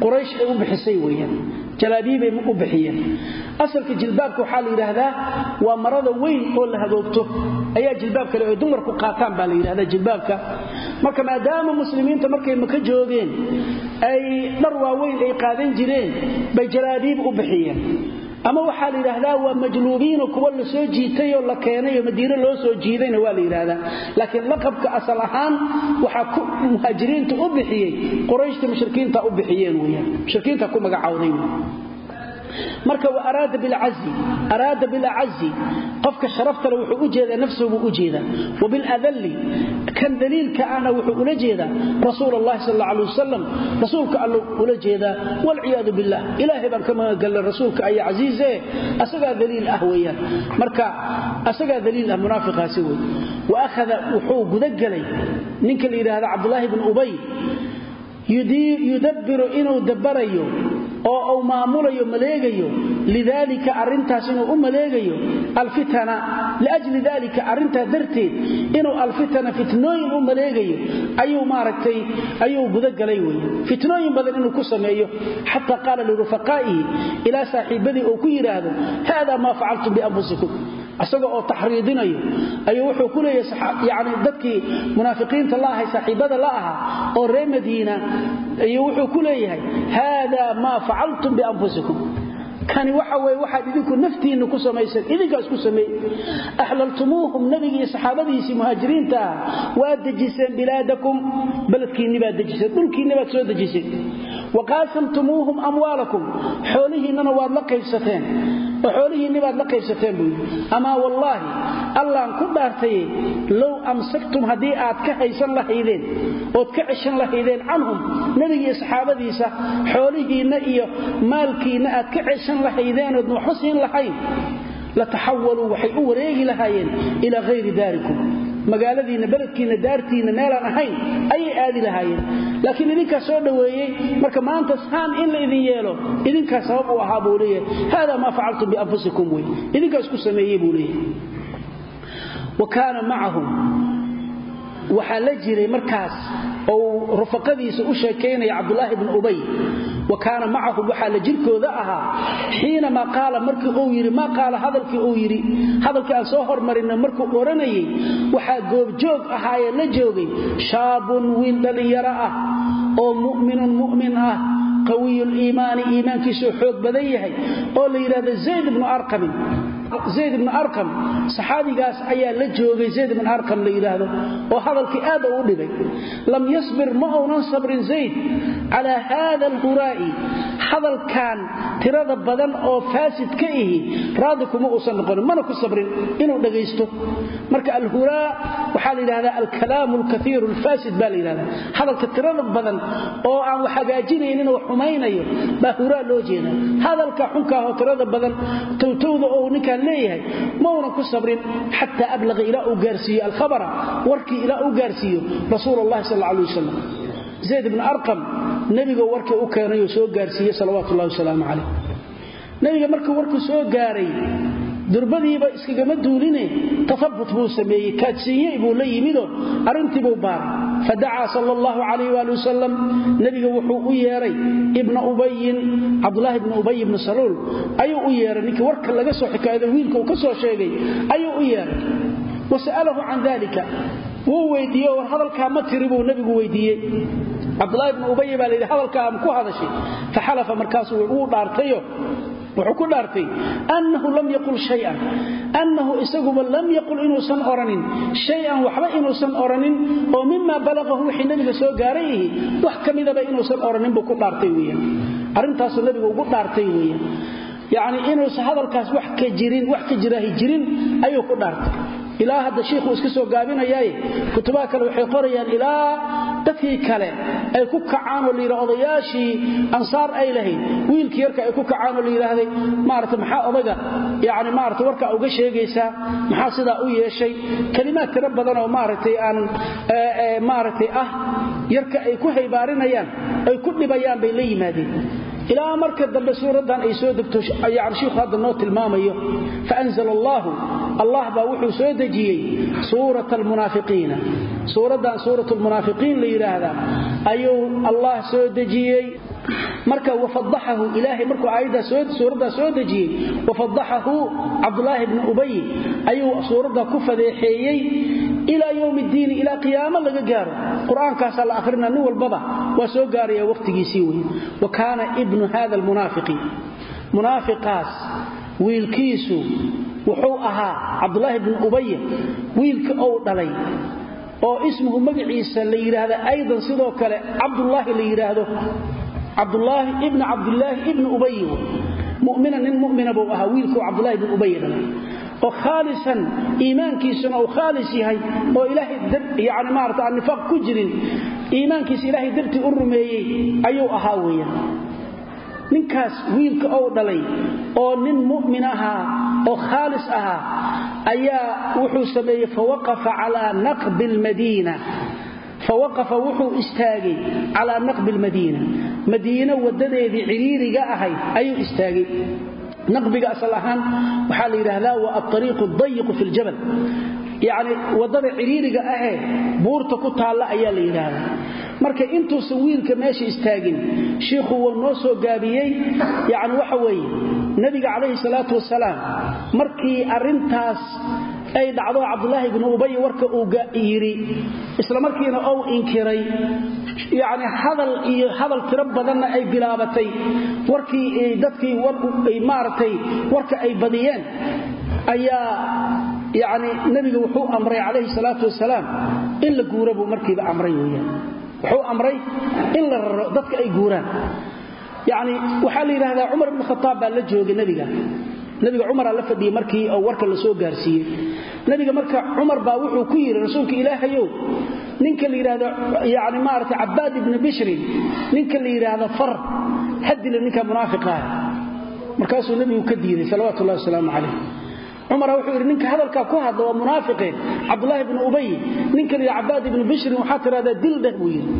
quraysh ay u bixisay weeyaan. Jalaabiibay u bixiyeen. Asalka jilbaabka waxaa la yidhaahdaa waa marada weyn oo la hagoogto ayaa jilbaabka le oy dumarku qaataan baa la yidhahdaa jilbaabka. Marka maadaama muslimiinta markay maka joogeen ay dhar waaweyn ay qaadan jireen bay jalaabiib u bixiyeen ama waxaa la yidhaahdaa waa majluubiino kuwa la soo jiitay oo la keenay oo madiine loo soo jiidayna waa la yidhaahdaa. Laakiin laqabka asal ahaan waxaa muhaajiriinta u bixiyey qurayshta mushrikiinta u bixiyeen weyaan mushrikiinta ku magacawday marka araada bilacazi qofka sharaftale wuxuu u jeedaa nafsuhu buu u jeedaa. Wabiladalli kan daliilka ahna wuxuu ula jeedaa. Rasuul allahi sal alla alay wasalam rasuulka allu ula jeedaa. Walciyaadu billah baan ka magangalnay rasuulka aya casiize asagaa daliil ah weeyaan. Marka asagaa daliil ah munaafiqaasi wey wa akhada wuxuu gudagelay ninka la yidhaahda cabdulaahi bn ubay yudabbiru inuu dabarayo oo uu maamulayo maleegayo. Lidaalika arintaas inuu u maleegayo alfitana. Liajli daalika arintaa darteed inuu alfitana fitnooyin u maleegayo ayuu maaragtay ayuu gudagalay wey fitnooyin badan inuu ku sameeyo. Xataa qaala lirufaqaa'ihi ilaa saaxiibadii uu ku yidhaahdo haada maa facaltum bianfusikum. Isaga oo taxriidinayo ayuu wuxuu ku leeyahay yani dadkii munaafiqiinta la ahay saaxiibada la ahaa oo reer madiina ayuu wuxuu ku leeyahay haada maa facaltum bianfusikum. Kani waxa weye waxaad idinku naftiinna ku samaysan idinkaas ku sameeye axlaltumuuhum nebigii saxaabadiisii muhaajiriinta ah waad dejiseen bilaadakum. Beledkiinni baad dejiseen dhulkiinni baad soo dejiseen wa qaasamtumuuhum amwaalakum xoolihiinnana waad la qaybsateen oo xoolihiinni baad la qaybsateen buu yidhi amaa wallaahi allaan ku dhaartaye low amsaktum haddii aad ka haysan lahaydeen ood ka ceshan lahaydeen canhum nebigiiyo saxaabadiisa xoolihiinna iyo maalkiinna aad ka ceshan lahaydeenood waxba siin lahayn lataxawaluu waxay u wareegi lahaayeen ilaa hayri daarikum magaaladiinna beledkiinna daartiinna meelaan ahayn ayay aadi lahaayeen. Laakiin idinkaa soo dhoweeyey marka maanta saan in la idin yeelo idinkaa sabab u ahaa buu leeyahay. Haada maa facaltum bianfusikum wey. Idinkaa isku sameeyey buu leeyahay. Wa kaana macahum waxaa la jiray markaas ou rufaqadiisa u sheekaynaya cabdulaahi bn ubay wa kaana macahum waxaa la jirkooda ahaa xiinamaa qaala markii uu yidhi maa qaala hadalkii uu yidhi hadalkii aan soo hormarina markuu odhanayay waxaa goobjoog ahaayee la joogay shaabun wiil dhallinyaro ah oo mu'minun mu'min ah qawiyuliimaani iimaankiisuu xoog badan yahay oo la yidhahdo zayd ibnu arqamin zayd ibnu arqam saxaabigaas ayaa la joogay zayd ibnu arqam la yidhaahdo oo hadalkii aad u dhibay lam yasbir ma uunan sabrin zayd. Calaa haada alhuraa'i hadalkan tirada badan oo faasid ka ihi raadi kuma uusan noqonin mana ku sabrin inuu dhagaysto. Marka alhuraa waxaa la yidhahdaa alkalaamu alkaiiru alfaasid baa la yidhahdaa hadalka tirada xumaynayo baa huraa loo jeeda hadalka xunkaahoo tirada badan towtowda oo ninkaan leeyahay ma uunan ku sabrin xataa ablaqa ilaa uu gaarsiiyo alkhabara warkii ilaa uu gaarsiiyo rasuul sal alla alay wasalam zayd ibnu arqam nebiga warkii u keenayoo soo gaarsiiye salawaatu wasalaamu calayh. Nebiga markuu warkuu soo gaaray durbadiiba iskagama duuline taabut buu sameeyey kaadsiinyey buu la yimido arrintiibuu baaray fadacaa sal allahu calayh waali wasalam. Nebiga wuxuu u yeeray ibna ubayin cabdulaahi ibna ubay ibni saluul ayuu u yeeray ninkii warka laga soo xikaayado wiilka uu ka soo sheegay. Ayuu u yeeray. Wa sa'alahu can dalika wuu weydiiye war hadalkaa ma tiri buu nebigu weydiiyey. Cabdulaahi ibna ubay baa layidhi hadalkaa ku hadashay? Faxalafa markaasuu wuu dhaartayo wuxuu ku dhaartay annahu lam yaqul shayan annahu isaguba lam yaqul inuusan oranin shay-an waxba inuusan oranin oo mimaa balaqahu wixii nebiga soo gaaray ihi wax ka midaba inuusan oranin buu ku dhaartay weyaan arrintaasuu nebigu ugu dhaartay weyaan yacni inuusan hadalkaas wax ka jirin wax ka jiraahi jirin ayuu ku dhaartay ilaa hadda shiikhuu iska soo gaabinayaaye kutubaha kale waxay qorayaan ilaa dadkii kale ay ku kacaan oo layidha odayaashii ansaar ay lahayd wiilkii yarka ay ku kacaan oo layidhaahday maarata maxaa odaga yani maarata warkaa uga sheegaysaa maxaa sidaa u yeeshay kelimaad tiro badan oo maaragtay aan maaragtay ah yarka ay ku haybaarinayaan ay ku dhibayaan bay la yimaadeen ilaa marka dambe suuraddan ay soo degto yani shiikhu hadda noo tilmaamayo faanzala allaahu allah baa wuxuu soo dejiyey suurata almunaafiqiina suuraddan suurat lmunaafiqiin la yidhaahdaa ayuu allah soo dejiyey marka wafadaxahu ilaahay markuu aayaddaa suuraddaa soo dejiyey wafadaxahu cabdulaahi bni ubay ayuu suuradda ku fadeexeeyey ilaa yowmi ddiini ilaa qiyaamo laga gaaro. Qur'aankaasaa la akhrina walbaba waa soo gaaraya wakhtigiisii wey wa kaana ibnu hada almunaafiqi. Munaafiqaas wiilkiisu wuxuu ahaa cabdulaahi bni ubaya wiilka ou dhalay oo ismuhu magaciisa la yidhaahda aydan sidoo kale cabdullaahi la yidhaahdo cabdulaahi ibna cabdulaahi ibni ubay. Mumina nin mumina buu ahaa wiilkuu cabdulahi ibni ubay dhalay oo khaalisan iimaankiisuna uu khaalis yahay oo ilaahay yani maarata aan nifaaq ku jirin iimaankiisa ilaahay dartii u rumeeyey ayuu ahaa ninkaas wiilka ou dhalay oo nin mu'min ahaa oo khaalis ahaa ayaa wuxuu sameeyey fawaqafa calaa naqbi almadiina fawaqafa wuxuu istaagay calaa naqbi almadiina madiino wadadeedii ciriiriga ahayd ayuu istaagay. Naqbiga asal ahaan waxaa la yidhaahdaa waa alariiqu dayiqu fi ljabal yacni waddada ciriiriga ahee buurta ku taalla ayaa la yidhaahdaa. Marka intuusan wiilka meesha istaagin shiikhu wuu noo soo gaabiyey. Yacni waxa weeye nebiga calayhi salaatu wasalaam markii arrintaas ay dhacdo cabdulaahi ibnu ubay warka uu yidhi isla markiina ou inkiray yacni hadal iyo hadal tiro badanna ay bilaabatay warkii dadkii maaragtay warka ay badiyeen ayaa yacni nebiga wuxuu amray calayhi salaatu wasalaam in la guura buu markiiba amray weeyaan. Wuxuu amray in la raro dadka ay guuraan. Yacni waxaa la yidhahdaa cumar ibnu khataab baa la joogay nebiga nabiga cumaraa la fadhiyey markii oo warka la soo gaarsiiyey nabiga marka cumar baa wuxuu ku yidhi rasuulka ilaahayow ninka la yidhaahdo yani maarata cabaad ibni bishrin ninka la yidhaahdo far hadila ninka munaafiqaah markaasuu nebigu ka diiday salawaatu ullahi wasalaamu calayh cumara wuxuu yidhi ninka hadalkaa ku hadla waa munaafiqe cabdulaahi bni ubay ninka la yidhah cabaad ibni bishrin waxaa tidhahdaa dil dheh buu yidhi.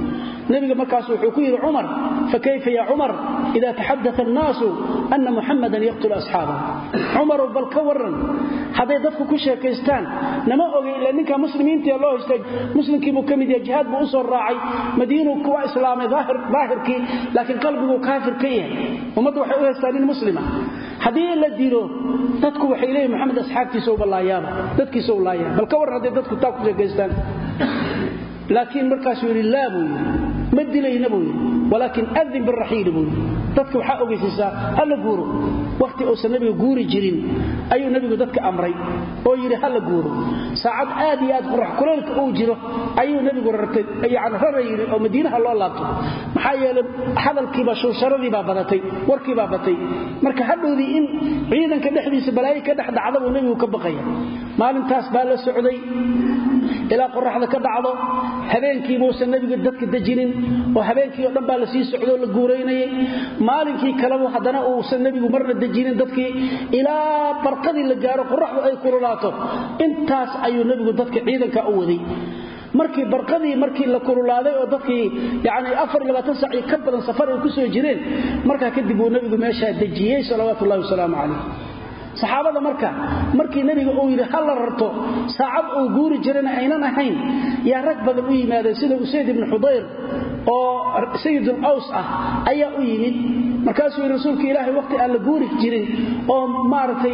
Nebiga markaas wuxuu ku yidhi cumar fakayfa ya cumar? Ida taxadaa annaasu ana muxamadan yaqtulu asxaabahu cumarow bal ka waran hadday dadku ku sheekaystaan nama ogay ila ninka muslimiintii loo haysta muslimkiibuu ka mid yahay jihaad buu u soo raacay madiinuu kuwa islaamay daahirkii laakiin qalbiguu kaafir ka yahay. Ummadda waxay haddii la dilo dadku waxay leeyihiin maxamed asxaabtiisauba laayaaba dadkiisau laayaa bal ka warran hadday dadku taa ku sheekaystaan laakiin markaasuu yidhi laa buu yidhi ma dilayna buu yidhi walaakin adin biraxiili buu yidhi. Dadka waxaa ogeysiisaa hala guuro wakhti uusan nabiga guuri jirin ayuu nebigu dadka amray oo yidhi hala guuro saacad aad iyo aad qorax kuleylka uu jiro ayuu nebigu yani rara yidhi oo madiinaha loo laabto. Maxaa yeelay hadalkiiba shuusharadiibaa badatay warkiibaa batay. Marka hadhowdii in ciidanka dhexdiisa balaayo ka dhex dhacda buu nebigu ka baqaya. Maalintaas baa la socday. Ilaa qoraxda ka dhacdo habeenkiibuusan nebiga dadka dejinin oo habeenkii o dhan baa la sii socdoo la guuraynayay. Maalinkii kalebu haddana uusan nebigu marna dejinin dadkii ilaa barqadii la gaaro qoraxdu ay kululaato. Intaas ayuu nebigu dadka ciidanka u waday. Markii barqadii markii la kululaaday oo dadkii yani sac ka badan safar ay ku soo jireen markaa kadib uu nebigu meeshaa dejiyey salawaatu ullahi wasalaamu calayh saxaabada marka markii nebiga uu yidhi ha la rarto saacad uu guuri jirana aynan ahayn? Yaa rag badan u yimaadeen sida usayd ibnu xudayr oo sayidul aws ah ayaa u yimid. Markaasuu rasuulka ilaahay waqti aan la guuri jirin oo maaragtay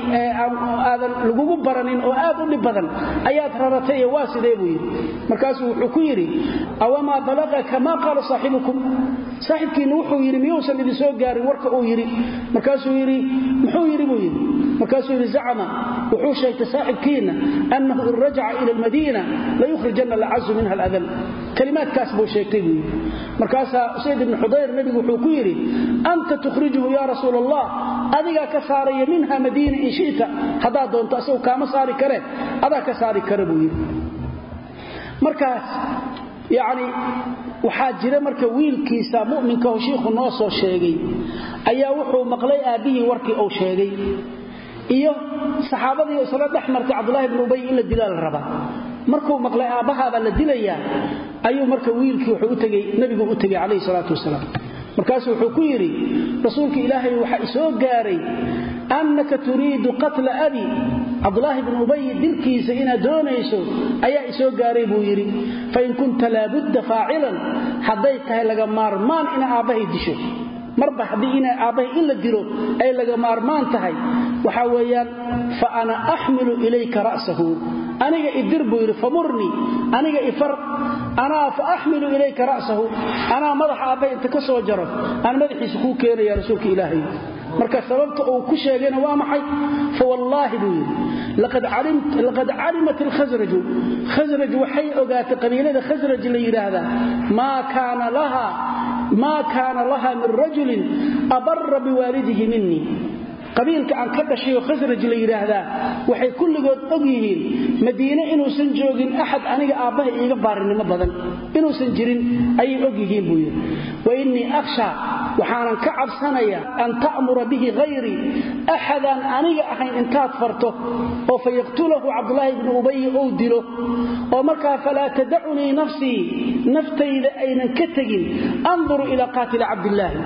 aadan lagugu baranin oo aad u dhib badan ayaad raratay ee waa sidee? Buu yidhi. Markaasuu wuxuu ku yidhi awamaa balaqaka maa qaala saaxibukum? Saaxibkiinna wuxuu yidhi miyuusan idin soo gaarin warka uu yidhi. Markaasuu yidhi muxuu yidhi? Buu yidhi. Markaasuu yidhi zacma wuxuu sheegtay saaxibkiinna annahu in rajaca ila almadiina layukhrijanna alacazu minha aladal kalimaadkaas buu sheegtay buu yidhi markaasaa usayd ibnu xudayr nebigu wuxuu ku yidhi anta tukhrijuhu ya rasuul allah adigaa ka saaraya minha madiina in shita haddaad doonto asagu kaama saari kare adaa ka saari kare buu yidhi. Markaas yacni waxaa jira marka wiilkiisa mu'minka oo shiikhu noo soo sheegay ayaa wuxuu maqlay aabbihii warkii uu sheegay iyo saxaabadii isla dhex martay cabdulahi bnu ubay in la dilaa la rabaa markuu maqlay aabbahaabaa la dilayaa. Ayuu marka wiilkii wuxuu u tegey calayhi salaatu wasalaam. Markaasuu wuxuu ku yidhi rasuulka ilaahay waxaa isoo gaaray annaka turiidu qatla abi. Cabdulaahi bnu ubay dilkiisa inaad doonayso ayaa isoo gaaray buu yidhi fain kunta laabudda faacilan hadday tahay laga maarmaan ina aabbahay disho marba haddii ina aabbahay in la dilo ay laga maarmaan tahay waxaa weeyaan fa ana axmilu ilayka ra'sahu. Aniga idir buu yidhi famurnii aniga ifar anaa fa axmilu ilayka ra'sahu. Anaa madaxa aabbahay inta ka soo jaro. Aan madaxiisa kuu keenaya rasuulka ilaahay marka sababta uu ku sheegayna waa maxay? Fawallaahi buu yidhi laqad calimat alkhasraju khasraj waxay ogaatay qabiilada khasraj la yidhaahdaa maa kaana laha min rajulin abara biwaalidihi minii qabiilka aan ka dhashayo khasraj la yidhaahdaa waxay kulligood og yihiin madiine inuusan joogin axad aniga aabbaha iiga baarinimo badan inuusan jirin ayay og yihiin buu yidhi. Wa innii akhshaa waxaanan ka cabsanaya an ta'mura bihi hayrii axadaan aniga ahayn intaad farto oo fa yaqtulahu cabdulaahi bnu ubay ou dilo. Oo markaa falaa tadacunii nafsii naftayda aynan ka tegin. Anduru ilaa qaatili cabdilaahi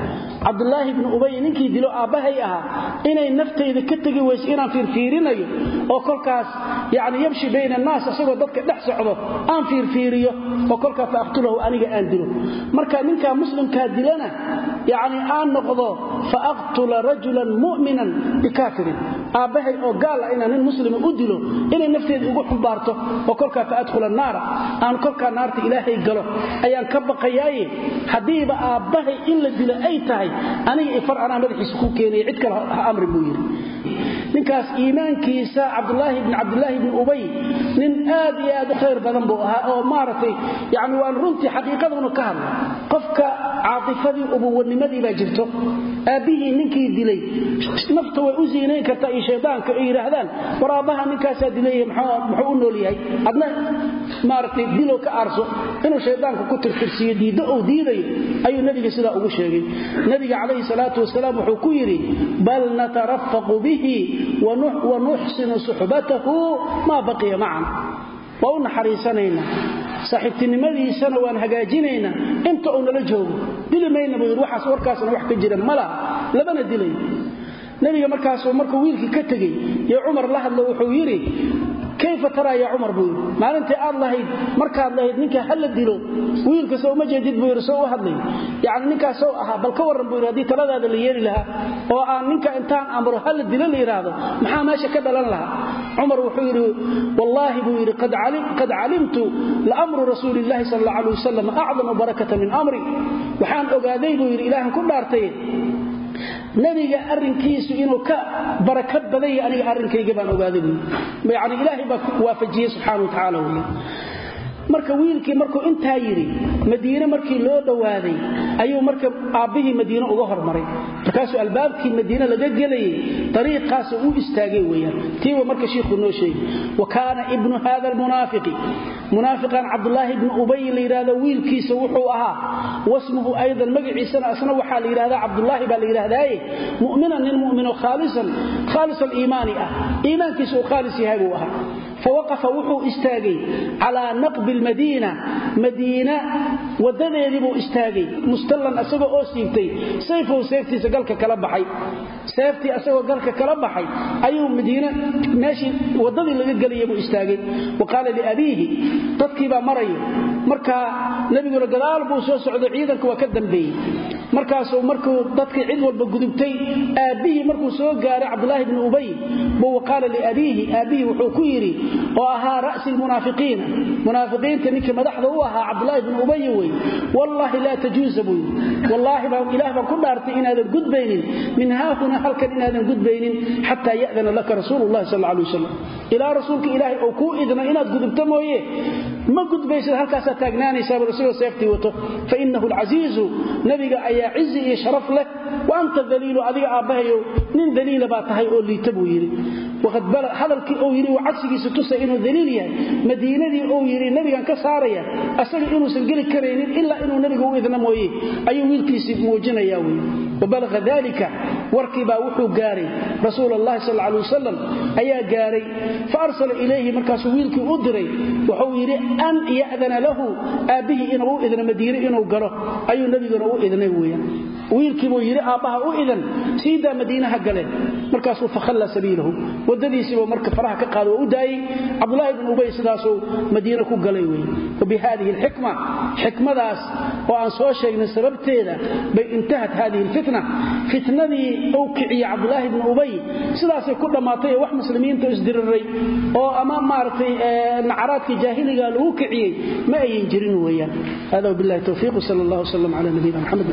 cabdulaahi bnu ubay ninkii dilo aabbahay ahaa inay naftayda ka tegi weyso inaan fiirfiirinayo oo kolkaas yani yamshi bayna annaas isagoo oo kolkaa fa aqtulahu aniga aan dilo. Marka ninkaa muslimkaa dilana yani aan noqdo fa aqtula rajulan mu'minan bikaafirin. Aabbahay oo gaal ah inaan nin muslima u dilo inay nafteeda ugu xumbaarto oo kolkaa fa adkhula naara. Aan kolkaa naarta ilaahay galo ayaan ka baqayaaye haddiiba aabbahay in la dilo ay tahay aniga ifar anaa madaxiisa ninkaas iimaankiisa cabdulaahi bn cabdilaahi bni ubay nin aad iyo aad u khayr badan buu ahaa oo maaragtay yani waan runtii xaqiiqaduna ka hadla qofka caatifadii ubuwanimadii baa jirto. Aabbihii ninkii dilay. Nafta way u siinayn kartaa iyo shaydaanka ay yidhaahdaan war aabbaha ninkaasaa dilay muxuu u nool yahay? Adna maaragtay dilow ka aarso. Inuu shaydaanka ku tirtirsiiyo diiddo ou diidayo ayuu nebiga sidaa ugu sheegay. Nebiga calayhi salaatu wasalaam wuxuu ku yidhi bal natarafaqu bihi wa nuxsinu suxbatahu maa baqiya macan waa u naxariisanaynaa saaxiibtinimadiisana waan hagaajinaynaa inta uu nala joogo. Dili mayna buu yidhi waxaas warkaasna wax ka jira. Malaha labana dilayo nebiga markaasuu markuu wiilkii ka tegey iyo cumar la hadlo wuxuu yidhi kayfa taraa ya cumar buu yidhi maalintii aad lahayd markaad lahayd ninka ha la dilo wiilka soo uma jeedid buu yidhi soo u hadlay yacni ninkaas soo ahaa bal ka warran buu yidhi taladaada la yeeli lahaa oo aan ninka intaan amro ha la dilo la yidhaahdo maxaa meesha ka dhalan lahaa cumar wuxuu yidhi wallaahi buu yidhi qad calimtu laamru rasuuli illahi sal alla alay wasalam acdamu barakata min amri waxaan ogaaday buu yidhi ilaahan ku dhaartay nabiga arinkiisu inuu ka baraka badan yahay aniga arrinkayga baan ogaaday buu yani ilaahay baa waafajiyey subxaana wa tacaala wey marka wiilkii markuu intaa yidhi madiine markii loo dhowaaday ayuu marka aabbihii madiine uga hormaray. Markaasuu albaabkii madiine laga gelayay ariiqaasu u istaagay weyaan tiiba marka shiikhuu noo sheegi wa kaana ibnu hada almunaafiqi munaafiqan cabdulaahi ibnu ubay la yidhahdo wiilkiisa wuxuu ahaa wasmuhu aydan magaciisana asna waxaa la yidhahdaa cabdulaahi baa la yidhahdaaye mu'minan nin mu'mino khaalisan khaalis aliimaani ah iimaankiisa uu khaalis yahay buu ahaa fawaqafa wuxuu istaagay calaa naqbi lmadiina madiina wadadeedii buu istaagay mustallan asagoo oo siibtay sayfow seeftiisa galka kala baxay seeftii asagoo galka kala baxay ayuu madiine meeshii wadadii laga gelaya buu istaagay. Wa qaala liabiihi dadkii baa marayo markaa nebiguna gadaal buu soo socday ciidanka waa ka dambeeyey. Markaasuu markuu dadkii cid walba gudubtay aabbihii markuu soo gaaray cabdulaahi bni ubay buu qaala liabiihi aabbihii wuxuu ku yidhi oo ahaa ra'si lmunaafiqiina munaafiqiinta ninkii madaxda u ahaa cabdulaahi bni ubay wey. Wallaahi laa tajuusa buu yidhi. Wallaahi ilaah baan ku dhaartay inaadan gudbaynin. Min haahuna halkan inaadan gudbaynin xataa ya'dana laka rasuulu llahi sal alay wasalam ilaa rasuulka ilaahay oo kuu idna inaad gudubto mooye ma gudbaysid halkaasaa taagnaanaysaabur isagoo seeftii wato. Fa inahu alcasiizu nebiga ayaa cizi iyo sharaf leh. Wa anta daliilu adiga aabbahayow nin daliila baa tahay oo liita buu yidhi hadalkii uu yidhi uu cagsigiisa tusay inuu daliil yahay madiinadii uu yidhi nebigan ka saaraya asaga inuusan geli karaynin ilaa inuu nebiga u idna mooye ayuu wiilkiisii muujinaya wey wabalaqa dalika warkii baa wuxuu gaaray rasuul allahi sal alay wasalam ayaa gaaray fa arsala ilayhi markaasuu wiilkii u diray wuxuu yidhi an ya'dana lahu aabbihii inuu u idno madiine inuu galo. Ayuu nebiguna u idnay weeyaan. Wiilkiibuu yidhi aabbaha u idan siidaa madiinaha galeen markaasuu fakhalla sabiilahu wadadiisiibuu marka faraha ka qaada oo u daayey cabdulaahi bn ubay sidaasuu madiine ku galay wey wabi hadihi alxikma xikmadaas oo aan soo sheegnay sababteeda bay intahat hadihi alfitna. Fitnadii uu kiciye cabdulaahi bni ubay sidaasay ku dhammaatay oo wax muslimiinta isdiriray oo ama maaragtay nacaraadkii jaahiliga lagu kiciyey ma ayan jirin weeyaan. Hada wabillahi towfiiq sal allah wslam cala nabiyina mxamed